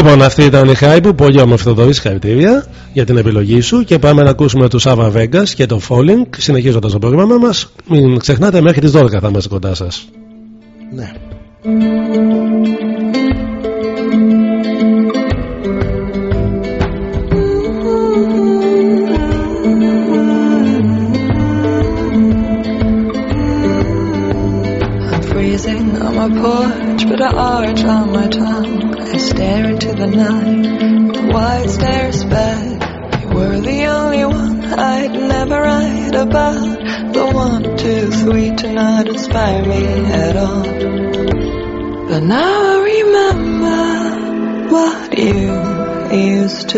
Λοιπόν, αυτή ήταν η Χάιπου. Πολύ όμορφη Θοδωρή. Συγχαρητήρια για την επιλογή σου. Και πάμε να ακούσουμε τους Ava Vegas και το Falling. Συνεχίζοντας το πρόγραμμά μας. Μην ξεχνάτε, μέχρι τις 12 θα είμαστε κοντά σας.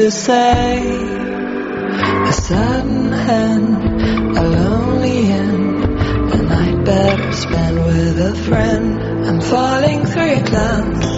To say. A sudden hand, a lonely end, night better spent with a friend. I'm falling through your clouds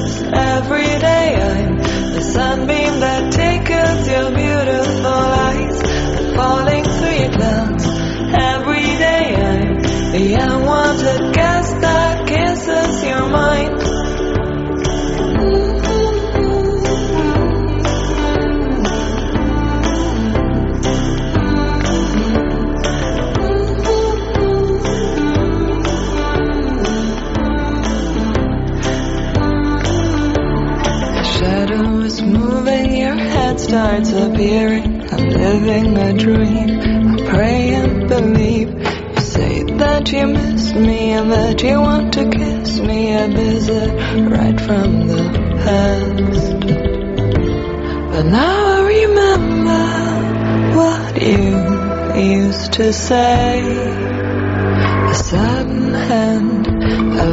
now I remember what you used to say. A sudden hand, a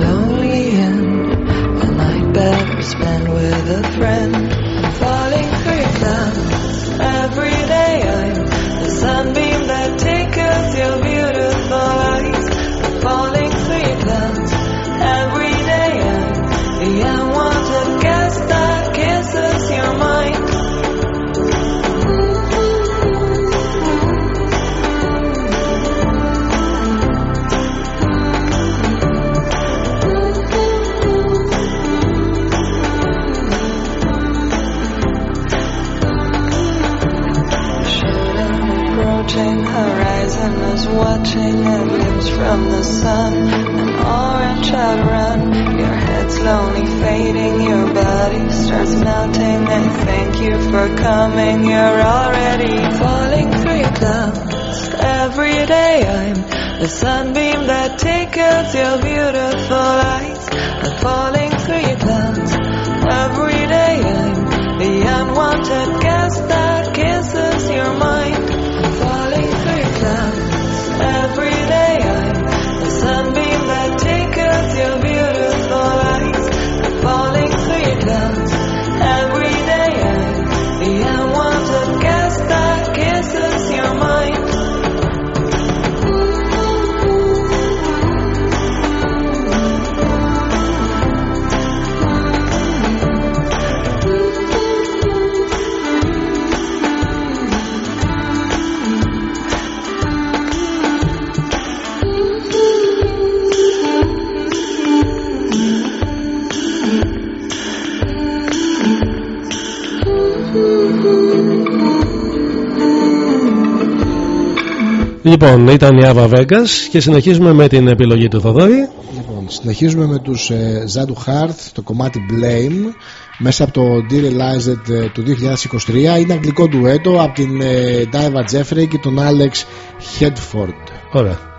the sun an orange outrun your head slowly fading your body starts melting. And thank you for coming you're already falling through clouds. Every day i'm the sunbeam that tickles your beautiful eyes. I'm falling through your clouds. Every day i'm the unwanted guest Λοιπόν, ήταν η Ava Vegas και συνεχίζουμε με την επιλογή του Θοδόρη. Λοιπόν, συνεχίζουμε με τους ε, Zadu Heart, το κομμάτι Blame, μέσα από το Derealized ε, του 2023. Είναι αγγλικό ντουέτο από την ε, Diva Jeffrey και τον Alex Hedford. Ωραία.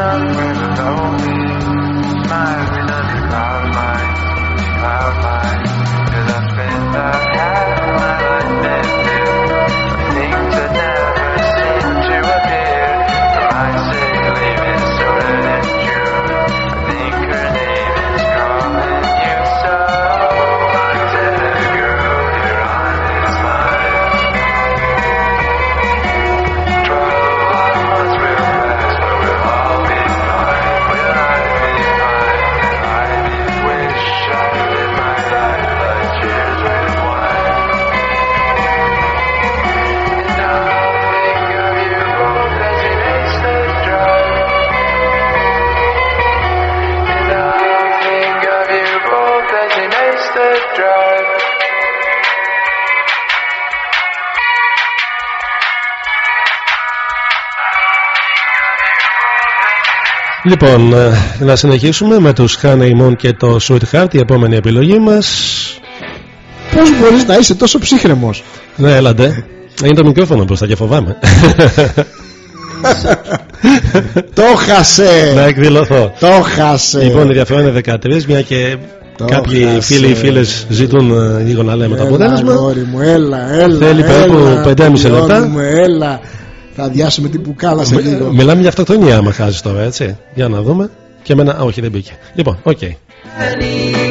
up and lonely. My Λοιπόν, ε, να συνεχίσουμε με τους Honeymoon και το Sweetheart, η επόμενη επιλογή μας. Πώς μπορείς να είσαι τόσο ψύχρεμος; Ναι, έλατε. Είναι το μικρόφωνο μπροστά και φοβάμαι. Το χάσε. να εκδηλωθώ. Το χάσε. Λοιπόν, η διαφορά είναι 13, μια και Το κάποιοι χάσε. φίλοι ή φίλες ζητούν ε, λίγο να λέμε το Έλα, αποτέλεσμα. αγόρι μου, έλα, έλα. Θέλει περίπου έλα, 5,5 πουλιώνει λεπτά. Μου, έλα. Θα αδειάσουμε την πουκάλα σε λίγο. Μιλάμε για αυτοκτονία άμα χάσει τώρα, έτσι. Για να δούμε. Και εμένα, α, όχι, δεν μπήκε. Λοιπόν, ok. Tell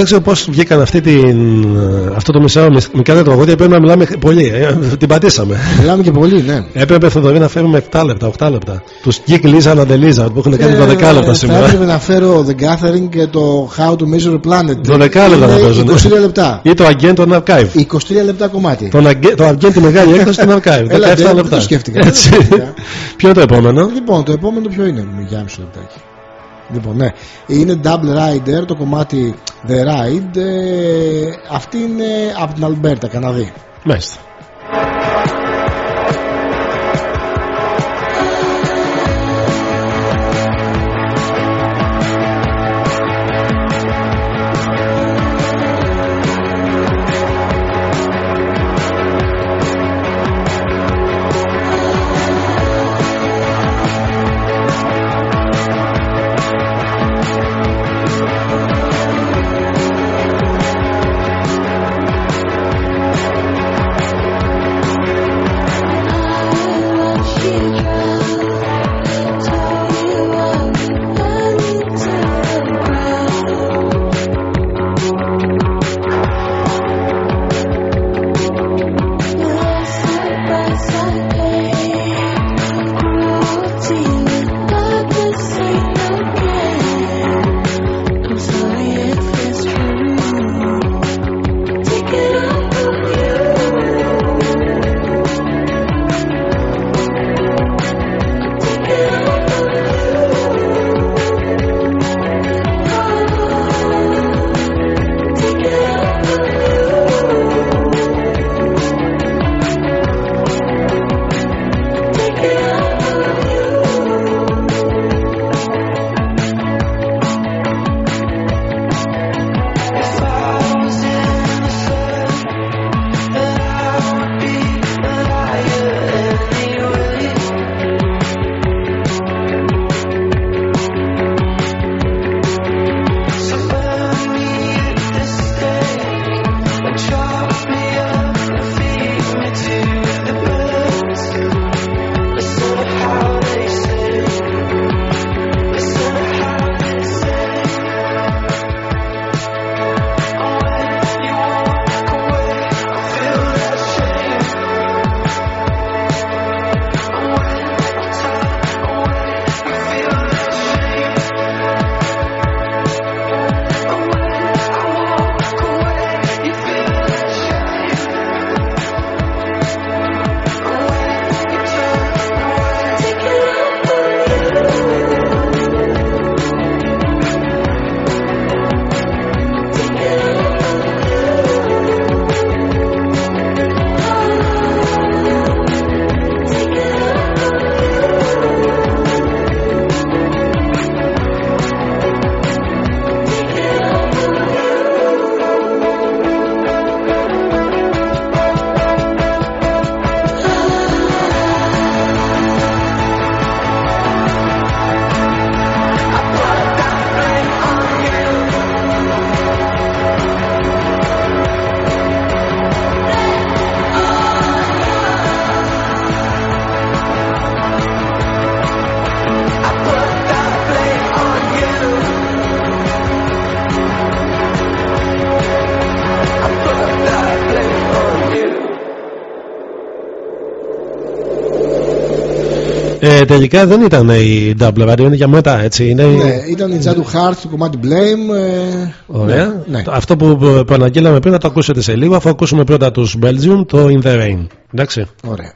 δεν ξέρω πώς βγήκαν αυτή την, αυτό το μισάο μικρά τραγούδια. Πρέπει να μιλάμε πολύ. Ε, την πατήσαμε. Μιλάμε και πολύ, ναι. Έπρεπε Θοδωρή να φέρουμε 7 λεπτά, 8 λεπτά. Τους Geek Lisa and Delisa που έχουν κάνει 12 λεπτά Ε, Θα σήμερα. έπρεπε να φέρω The Gathering και το How to Measure a Planet. 12 λεπτά να Είναι παίζουν. 23 λεπτά. Ή το Again τον Archive. 23 λεπτά κομμάτι. Τον Again, το Again τη μεγάλη έκδοση στον Archive. 17 Έλα, δεν- λεπτά. δεν το σκέφτηκα. Έτσι. Δεν το σκέφτηκα. Ποιο είναι το επόμενο; Λοιπόν, το επόμενο ποιο είναι, για μισό λεπτάκι. Λοιπόν, ναι. Είναι Double Rider, το κομμάτι The Ride. Ε, αυτή είναι από την Αλμπέρτα, Καναδί. Μάλιστα. τελικά δεν ήταν η Double Radio, είναι για μετά έτσι. Είναι... Ναι, ήταν η Τζάντου Hart, του κομμάτι Blame. Ε... Ωραία. Ναι. ναι. Αυτό που ε, προαναγγέλαμε πριν θα το ακούσετε σε λίγο, αφού ακούσουμε πρώτα τους Belgium, το In the Rain. Εντάξει. Ωραία.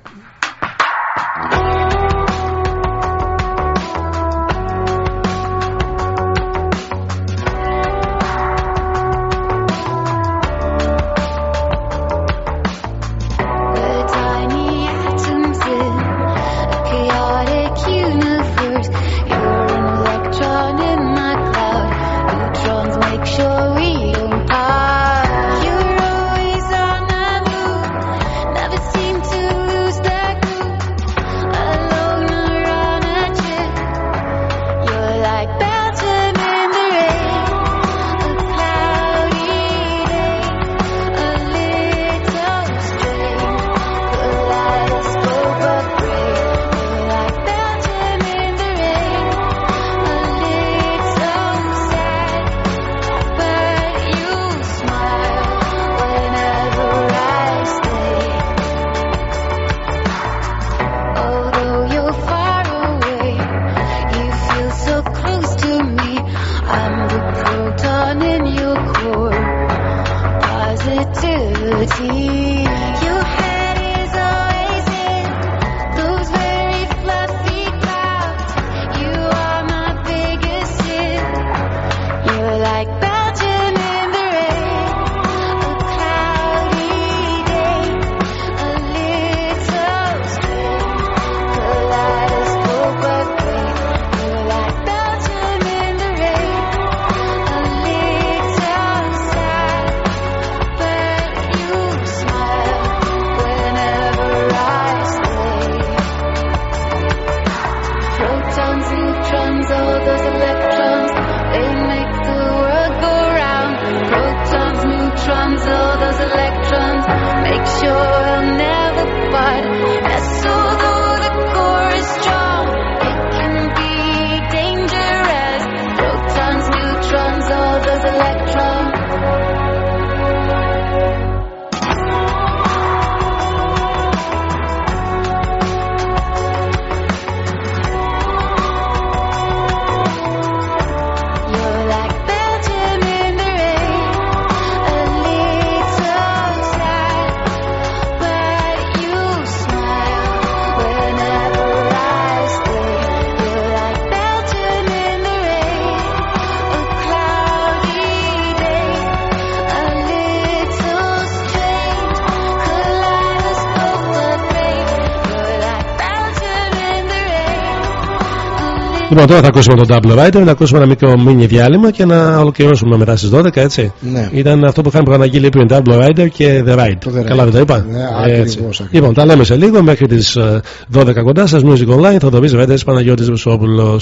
Τώρα θα ακούσουμε τον Double Rider, να ακούσουμε ένα μικρό μίνι διάλειμμα και να ολοκληρώσουμε μετά στις 12, έτσι. Ναι. Ήταν αυτό που είχαμε προαναγγείλει πριν, Double Rider και The Ride. The Καλά δεν το είπα; Ναι, έτσι. Ακριβώς, λοιπόν, τα λέμε σε λίγο μέχρι τις ε, 12 κοντά σας. Music Online, θα το πει βέβαια Παναγιώτης Βεσόπουλο.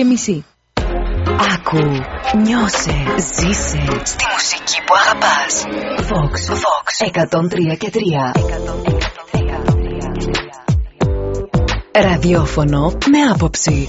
Και μισή. Άκου, νιώσε, ζήσε στη μουσική που αγαπάς. Vox, Vox, 103 και 3. Ραδιόφωνο με άποψη.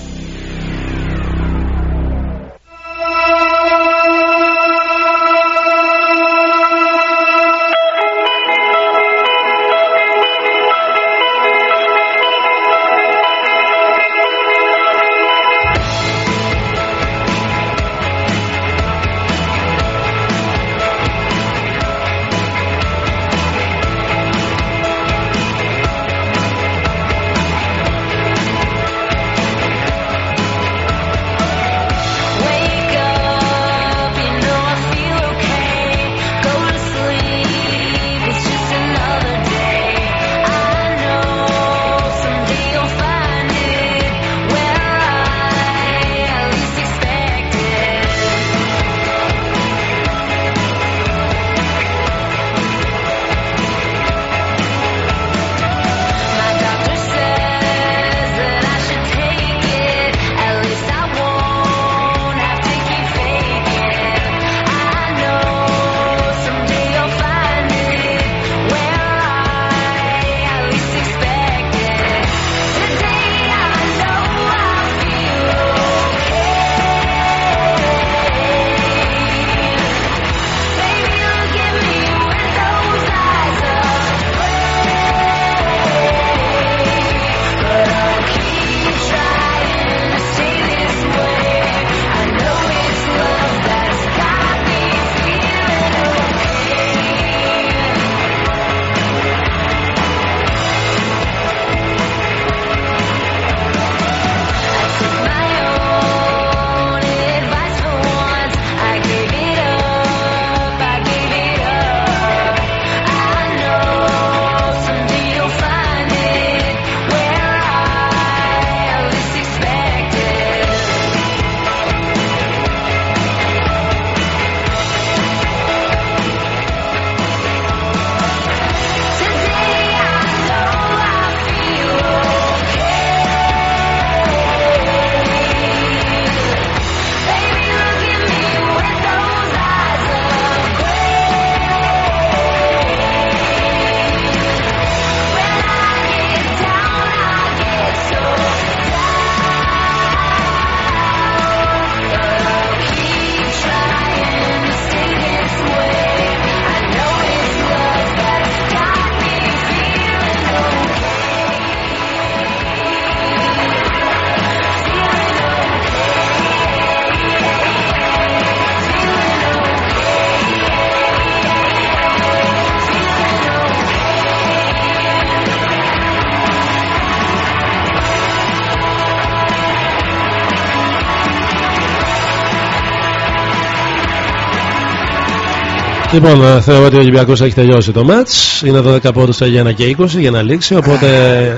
Λοιπόν, ε, θεωρώ ότι ο Ολυμπιακός έχει τελειώσει το match. Είναι 12 πόντους για 1 και 20 για να λήξει. Οπότε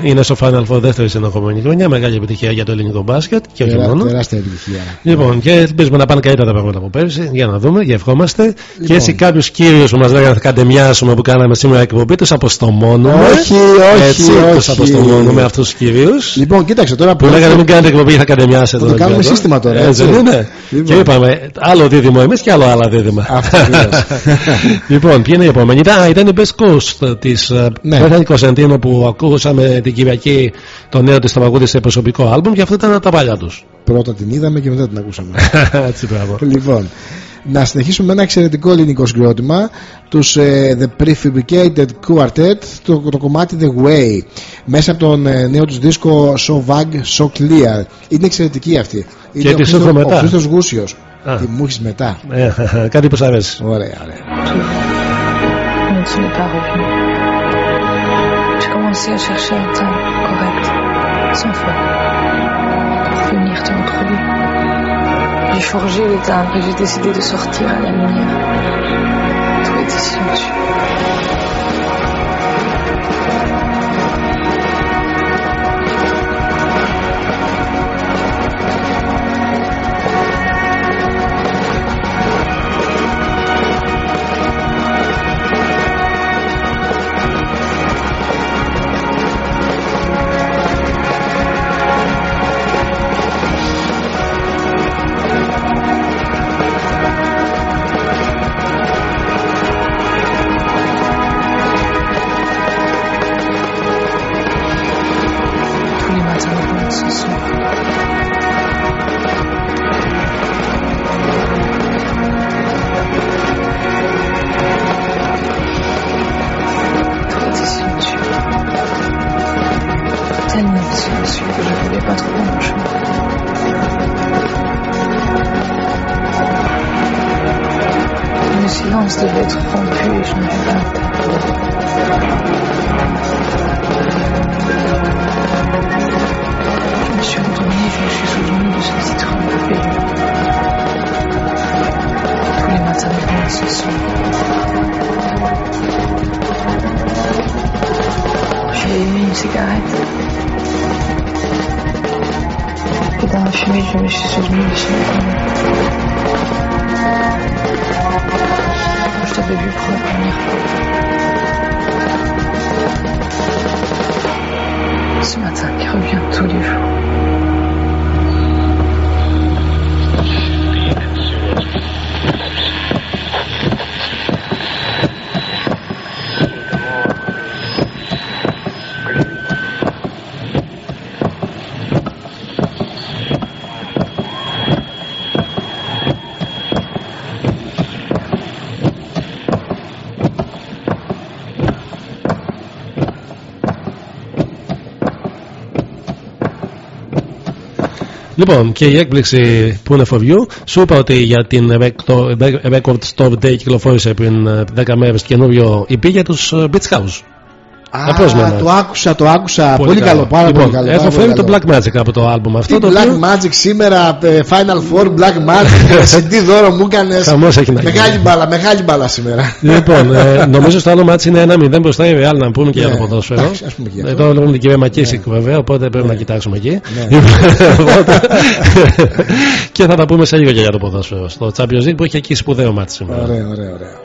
είναι στο Final Four δεύτερης συνεχόμενη χρονιά. Μεγάλη επιτυχία για το ελληνικό μπάσκετ και όχι Τερά- μόνο. Τεράστια επιτυχία. Λοιπόν, και ελπίζουμε να πάνε καλύτερα τα πράγματα από πέρυσι. Για να δούμε, για ευχόμαστε. Και Λοιπόν. έτσι κάποιους κύριους που μας λέγανε θα κατεμιάσουμε που κάναμε σήμερα εκπομπή, τους αποστομώνουμε. Όχι, όχι, Έτσι, όχι. του αποστομώνουμε αυτούς τους κυρίους. Λοιπόν, κοίταξε τώρα Που λέγανε μην κάνετε εκπομπή, θα κατεμιάσετε. Θα το κάνουμε σύστημα τώρα, έτσι. δεν είναι. Λοιπόν. Και είπαμε, άλλο δίδυμο εμείς και άλλο άλλα δίδυμα. Αυτό ακριβώς. λοιπόν, ποια είναι η επόμενη; Ήταν, ήταν η Best Coast της Ναι. ναι. Κωνσταντίνο που ακούσαμε την Κυριακή το νέο της τραγούδι σε προσωπικό άλμπουμ και αυτό ήταν τα παλιά τους. Πρώτα την είδαμε και μετά την ακούσαμε. Έτσι, μπράβο. λοιπόν, να συνεχίσουμε με ένα εξαιρετικό ελληνικό συγκρότημα τους ε, The Prefabricated Quartet το, το κομμάτι The Way μέσα από τον ε, νέο τους δίσκο So Vague, So Clear είναι εξαιρετική αυτή είναι ο τι σου Χρήστος- έχω μετά. ο Χρήστος Γούσιος Α. τι μου έχεις μετά Ε, Κάτι που σ' αρέσει. ωραία, ωραία Donc ce n'est pas revenu. J'ai commencé à chercher un temps correct, sans foi, pour venir te retrouver. J'ai forgé les timbres et j'ai décidé de sortir à la lumière. Tout était silencieux. Λοιπόν, και η έκπληξη που είναι φοβιού, σου είπα ότι για την Record- Record Store Day κυκλοφόρησε πριν ε, 10 μέρες καινούριο EP για τους Beach House. Απλώς με Α, ένα. το άκουσα, το άκουσα. Πολύ, καλό, πάρα λοιπόν, πολύ καλό. Έχω πάρα φέρει πολύ το καλό. Black Magic από το άλμπουμ αυτό. Τι το Black οποίο Magic σήμερα, ε, Final Four, Black Magic, εσύ τι δώρο μου έκανες. Χαμός έχει να γίνει. Μεγάλη μπάλα, μεγάλη μπάλα σήμερα. Λοιπόν, ε, νομίζω στο άλλο μάτσι είναι ένα 0 μπροστά η Real να πούμε και για Ναι, το ποδόσφαιρο. εντάξει, ας πούμε και για αυτό. Εδώ λέγουμε την κυρία Μακίσικ βέβαια, οπότε πρέπει να κοιτάξουμε εκεί. Ναι. Οπότε- και θα τα πούμε σε λίγο και για το ποδόσφαιρο. Στο Champions League που έχει εκεί σπουδαίο μάτι σήμερα. Ωραία, ωραία, ωραία.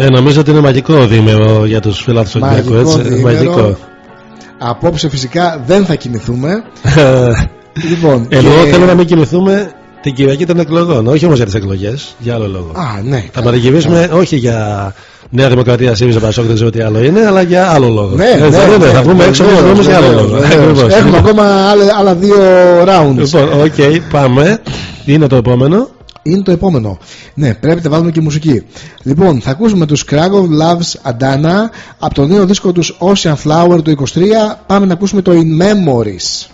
Ε, νομίζω ότι είναι μαγικό διήμερο για τους φιλάθλους του Ολυμπιακού. Μαγικό έτσι. διήμερο. Μαγικό. Απόψε φυσικά δεν θα κοιμηθούμε. λοιπόν, Ενώ και- θέλω να μην κοιμηθούμε την Κυριακή των εκλογών. Όχι όμως για τις εκλογές, για άλλο λόγο. Α, ναι. Θα πανηγυρίσουμε όχι για Νέα Δημοκρατία, ΣΥΡΙΖΑ, Πασόκ, δεν ξέρω τι άλλο είναι, αλλά για άλλο λόγο. Ναι, Έτσι ναι, δεν είναι, ναι, θα βγούμε έξω από βεβαίως, τους δρόμους για άλλο βεβαίως, λόγο. βεβαίως. Ακριβώς. Έχουμε ακόμα άλλα, άλλα δύο rounds. Λοιπόν, οκ, πάμε. Είναι το επόμενο. Είναι το επόμενο. Ναι, πρέπει να βάλουμε και μουσική. Λοιπόν, θα ακούσουμε τους Krakow Loves Adana από το νέο δίσκο τους Ocean Flower του 23. Πάμε να ακούσουμε το In Memories.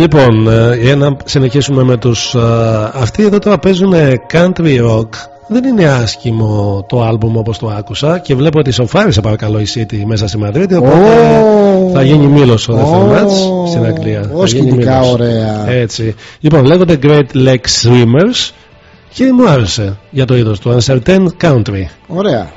Λοιπόν, ε, για να συνεχίσουμε με τους ε, Αυτοί εδώ τώρα παίζουν country rock. Δεν είναι άσχημο το άλμπουμ όπως το άκουσα Και βλέπω ότι σοφάρισε παρακαλώ η City μέσα στη Μαδρίτη Οπότε θα γίνει μήλος ο δεύτερος Ω, μάτς στην Αγγλία. Θα ως γίνει σχετικά μήλος. ωραία. Έτσι. Λοιπόν λέγονται Great Lake Swimmers Και μου άρεσε για το είδος του. Uncertain Country. Ωραία.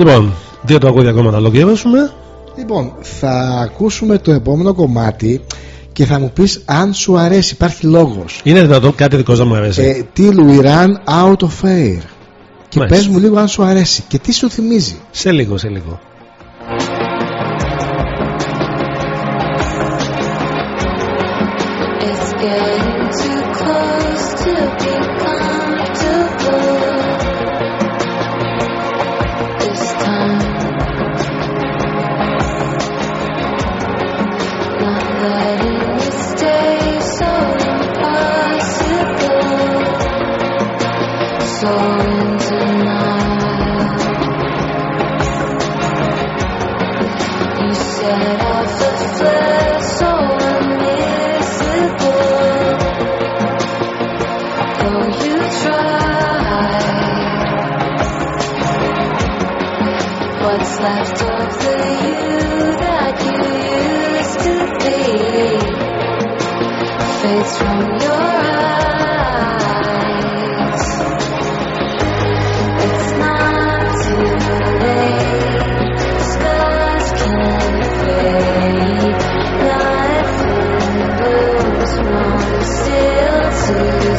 Λοιπόν, δύο τραγούδια ακόμα να ολοκληρώσουμε. Λοιπόν, θα ακούσουμε το επόμενο κομμάτι και θα μου πεις αν σου αρέσει, υπάρχει λόγος. Είναι δυνατόν κάτι δικό να μου αρέσει. Τι till out of air. Και πες μου λίγο αν σου αρέσει και τι σου θυμίζει. Σε λίγο, σε λίγο.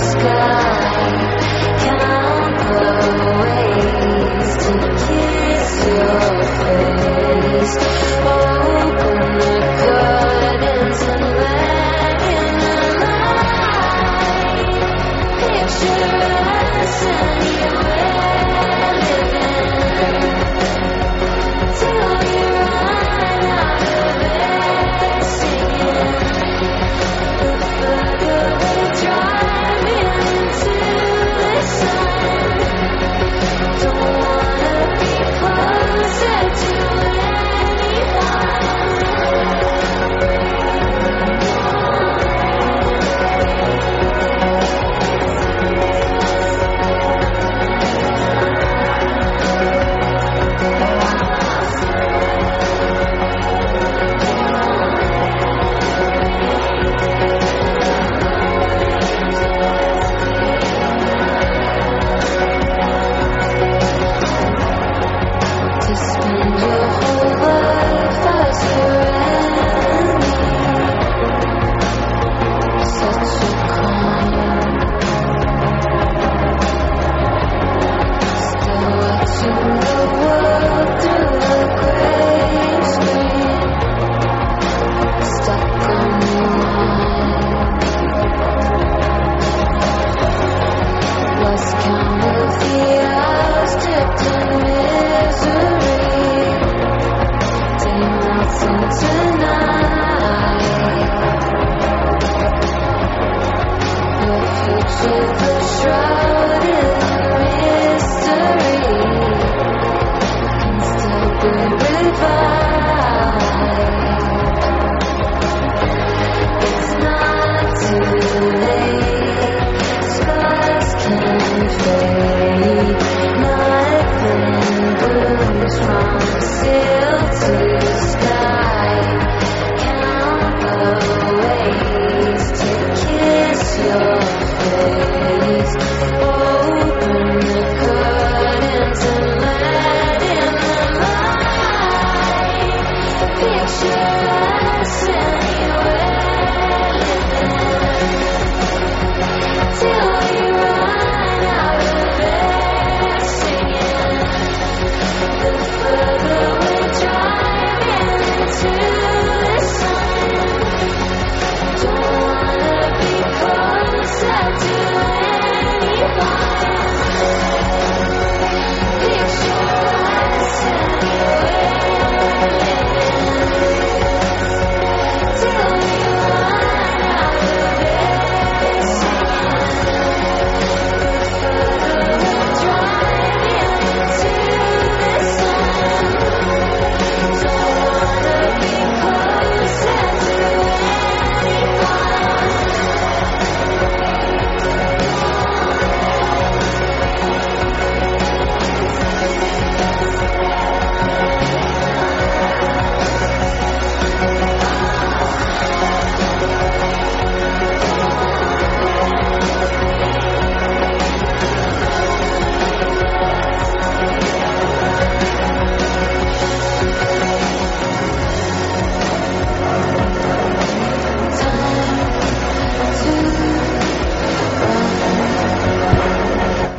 sky.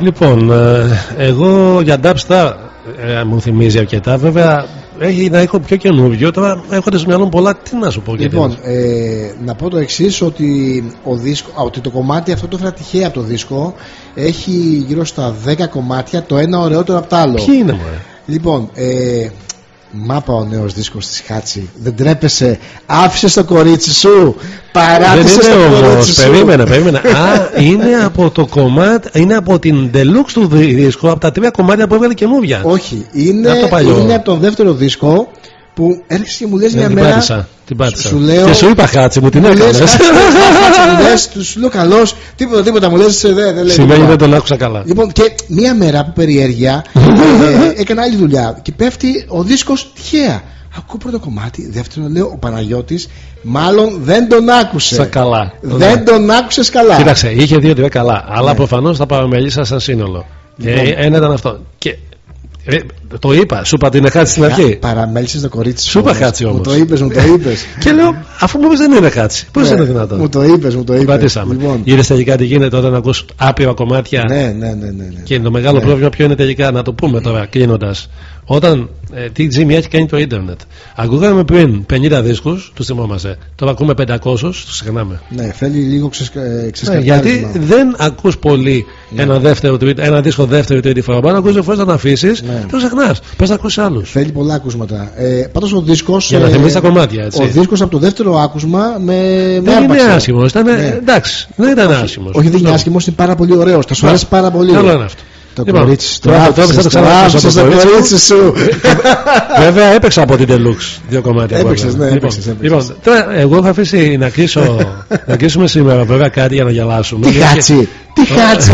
Λοιπόν, ε, εγώ για Dubstar ε, μου θυμίζει αρκετά. Βέβαια, έχει να έχω πιο καινούριο. Τώρα έχοντας στο μυαλό μου πολλά, τι να σου πω για Λοιπόν, ε, να πω το εξής ότι, ο δίσκο, α, ότι το κομμάτι αυτό το έφερα τυχαία από το δίσκο έχει γύρω στα 10 κομμάτια, το ένα ωραιότερο από το άλλο. Ποιοι είναι, μωρέ; Λοιπόν, ε, μάπα ο νέος δίσκος της Χάτσι. Δεν τρέπεσαι. Άφησες το κορίτσι σου. Παράτησε Δεν το είναι όμως. κορίτσι σου. Περίμενε, περίμενε. Α, είναι από το κομμάτι, είναι από την deluxe του δίσκου, από τα τρία κομμάτια που έβγαλε καινούργια. Όχι, είναι, Από το παλιό. είναι από τον δεύτερο δίσκο που έρχεσαι και μου λες Ναι, μια την μέρα. πάτησα. Την πάτησα. Σου λέω. Και σου είπα χάτσι μου, την Μου λες, έκανε. «Κάτσε, κάτσε, μου λες, τους σου λέω καλώς. Τίποτα, τίποτα. Μου λες, δεν δεν λέει. Σημαίνει τίποτα. δεν τον άκουσα καλά. Λοιπόν, και μία μέρα από περιέργεια ε, έκανα άλλη δουλειά και πέφτει ο δίσκος τυχαία. Ακούω πρώτο κομμάτι, δεύτερο λέω ο Παναγιώτης μάλλον δεν τον άκουσε. Στα καλά. Δεν τον άκουσες καλά. Κοίταξε, είχε δύο-τρία καλά, αλλά Ναι. προφανώς τα παραμελήσα σαν σύνολο. Λοιπόν. Ε, ένα ήταν αυτό. Και, ε, το είπα, σου είπα την χάτσι στην αρχή. Παραμέλησες το κορίτσι Σου είπα όμως. χάτσι Μου όμως. το είπες, μου το είπες. Και λέω, αφού μου είπες δεν είναι χάτσι, πώς Ναι, είναι δυνατόν; Μου το είπες, μου το Το είπες. πατήσαμε. Λοιπόν. Είδε τελικά τι γίνεται όταν ακούς άπειρα κομμάτια. Ναι, ναι, ναι, ναι, ναι. Και το μεγάλο Ναι. πρόβλημα ποιο είναι τελικά, να το πούμε τώρα κλείνοντας. Όταν ε, τι ζημιά έχει κάνει το ίντερνετ. Ακούγαμε πριν 50 δίσκους, τους θυμόμαστε. Τώρα ακούμε 500, τους ξεχνάμε. Ναι, θέλει λίγο ξεσκα... ε, Ναι, ξεσκαρτάρισμα. γιατί δεν ακούς πολύ Ναι. ένα, δεύτερο, τρίτη, ένα δίσκο δεύτερη τρίτη φορά. Μπορεί να ακούσει δύο φορές να το αφήσεις, Ναι. το ξεχνάς. Πες να ακούσεις άλλους. Θέλει πολλά ακούσματα. Ε, Πάντως ο δίσκος. Για να θυμίσει τα κομμάτια, έτσι. Ο δίσκος από το δεύτερο άκουσμα με. με Δεν είναι άρπαξε. άσχημος. Ήταν, Ναι. Εντάξει, δεν ήταν άσχημος. Όχι, δεν είναι άσχημος, είναι πάρα πολύ ωραίος. Θα σου αρέσει πάρα πολύ. Καλό είναι αυτό. Το Λοιπόν, κορίτσι, το τώρα το άφησες, έπαιξα, το το ξανακούσω άφησες από το το κορίτσι σου. Βέβαια έπαιξα από την Deluxe δύο κομμάτια. που Έπαιξες, έβγαλα. ναι, λοιπόν, έπαιξες, έπαιξες. λοιπόν, τώρα εγώ θα αφήσει να κλείσω να κλείσουμε σήμερα βέβαια κάτι για να γελάσουμε. Τι χάτσι, τι χάτσι.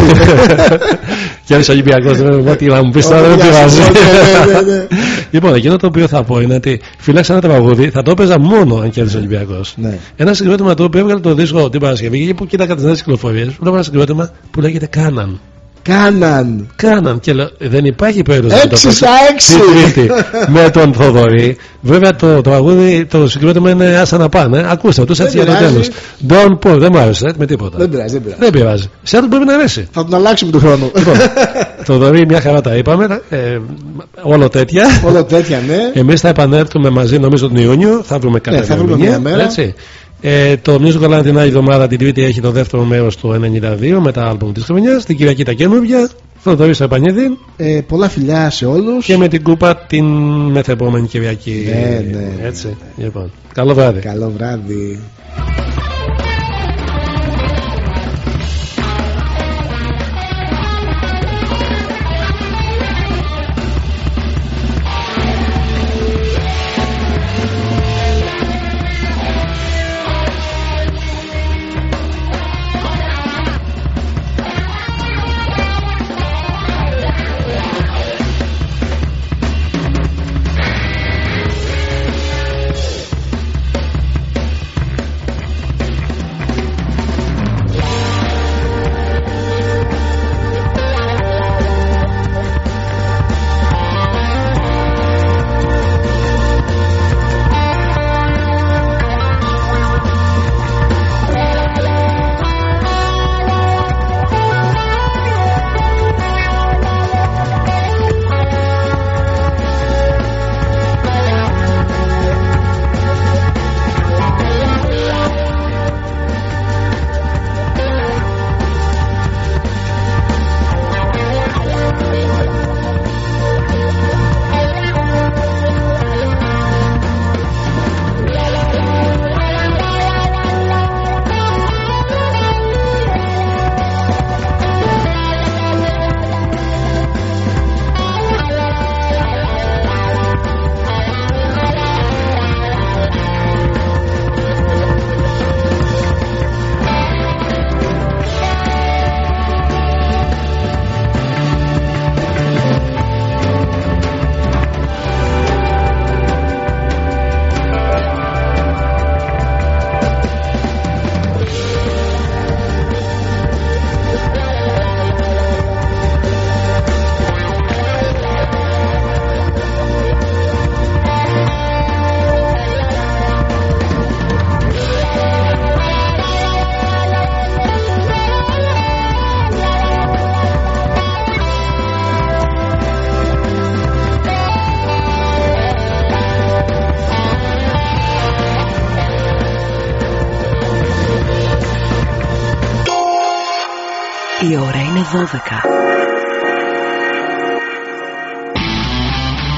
Και ένα Ολυμπιακός, ό,τι να μου πεις τώρα δεν Ολυμπιακός, πειράζει. ναι, ναι, ναι. Λοιπόν, εκείνο το οποίο θα πω είναι ότι φυλάξα ένα τραγούδι, θα το έπαιζα μόνο αν κέρδισε ο Ολυμπιακός. Ναι. Ένα συγκρότημα το οποίο έβγαλε το δίσκο την Παρασκευή και που κοίτακα τις νέες κυκλοφορίες, βλέπω ένα συγκρότημα που λέγεται Κάναν. Κάναν. Κάναν και λέω, δεν υπάρχει περίπτωση να το Έξι παίξω στα έξι. στην Τρίτη με τον Θοδωρή. Βέβαια το, το τραγούδι, το συγκρότημα είναι άσα να πάνε. Ακούστε το έτσι Δεν για το τέλο. πειράζει. Don't Pull, δεν μου άρεσε ε, με τίποτα. Δεν πειράζει, δεν πειράζει. Δεν πειράζει. Σε άλλον πρέπει να αρέσει. Θα τον αλλάξουμε του χρόνου. Λοιπόν, Θοδωρή, μια χαρά τα είπαμε. Ε, όλο τέτοια. Όλο τέτοια, ναι. Εμείς θα επανέλθουμε μαζί νομίζω τον Ιούνιο. Θα βρούμε κάποια Ναι, θα βρούμε ημερομηνία, μια μέρα. Έτσι. Ε, το Music Online την άλλη εβδομάδα την Τρίτη έχει το δεύτερο μέρος του 92 με τα άλμπουμ της χρονιάς. Την Κυριακή τα καινούργια. Θοδωρής Επανίδη. Ε, πολλά φιλιά σε όλους. Και με την κούπα την μεθεπόμενη Κυριακή. Ναι, ναι, Έτσι. Λοιπόν, καλό βράδυ. Καλό βράδυ.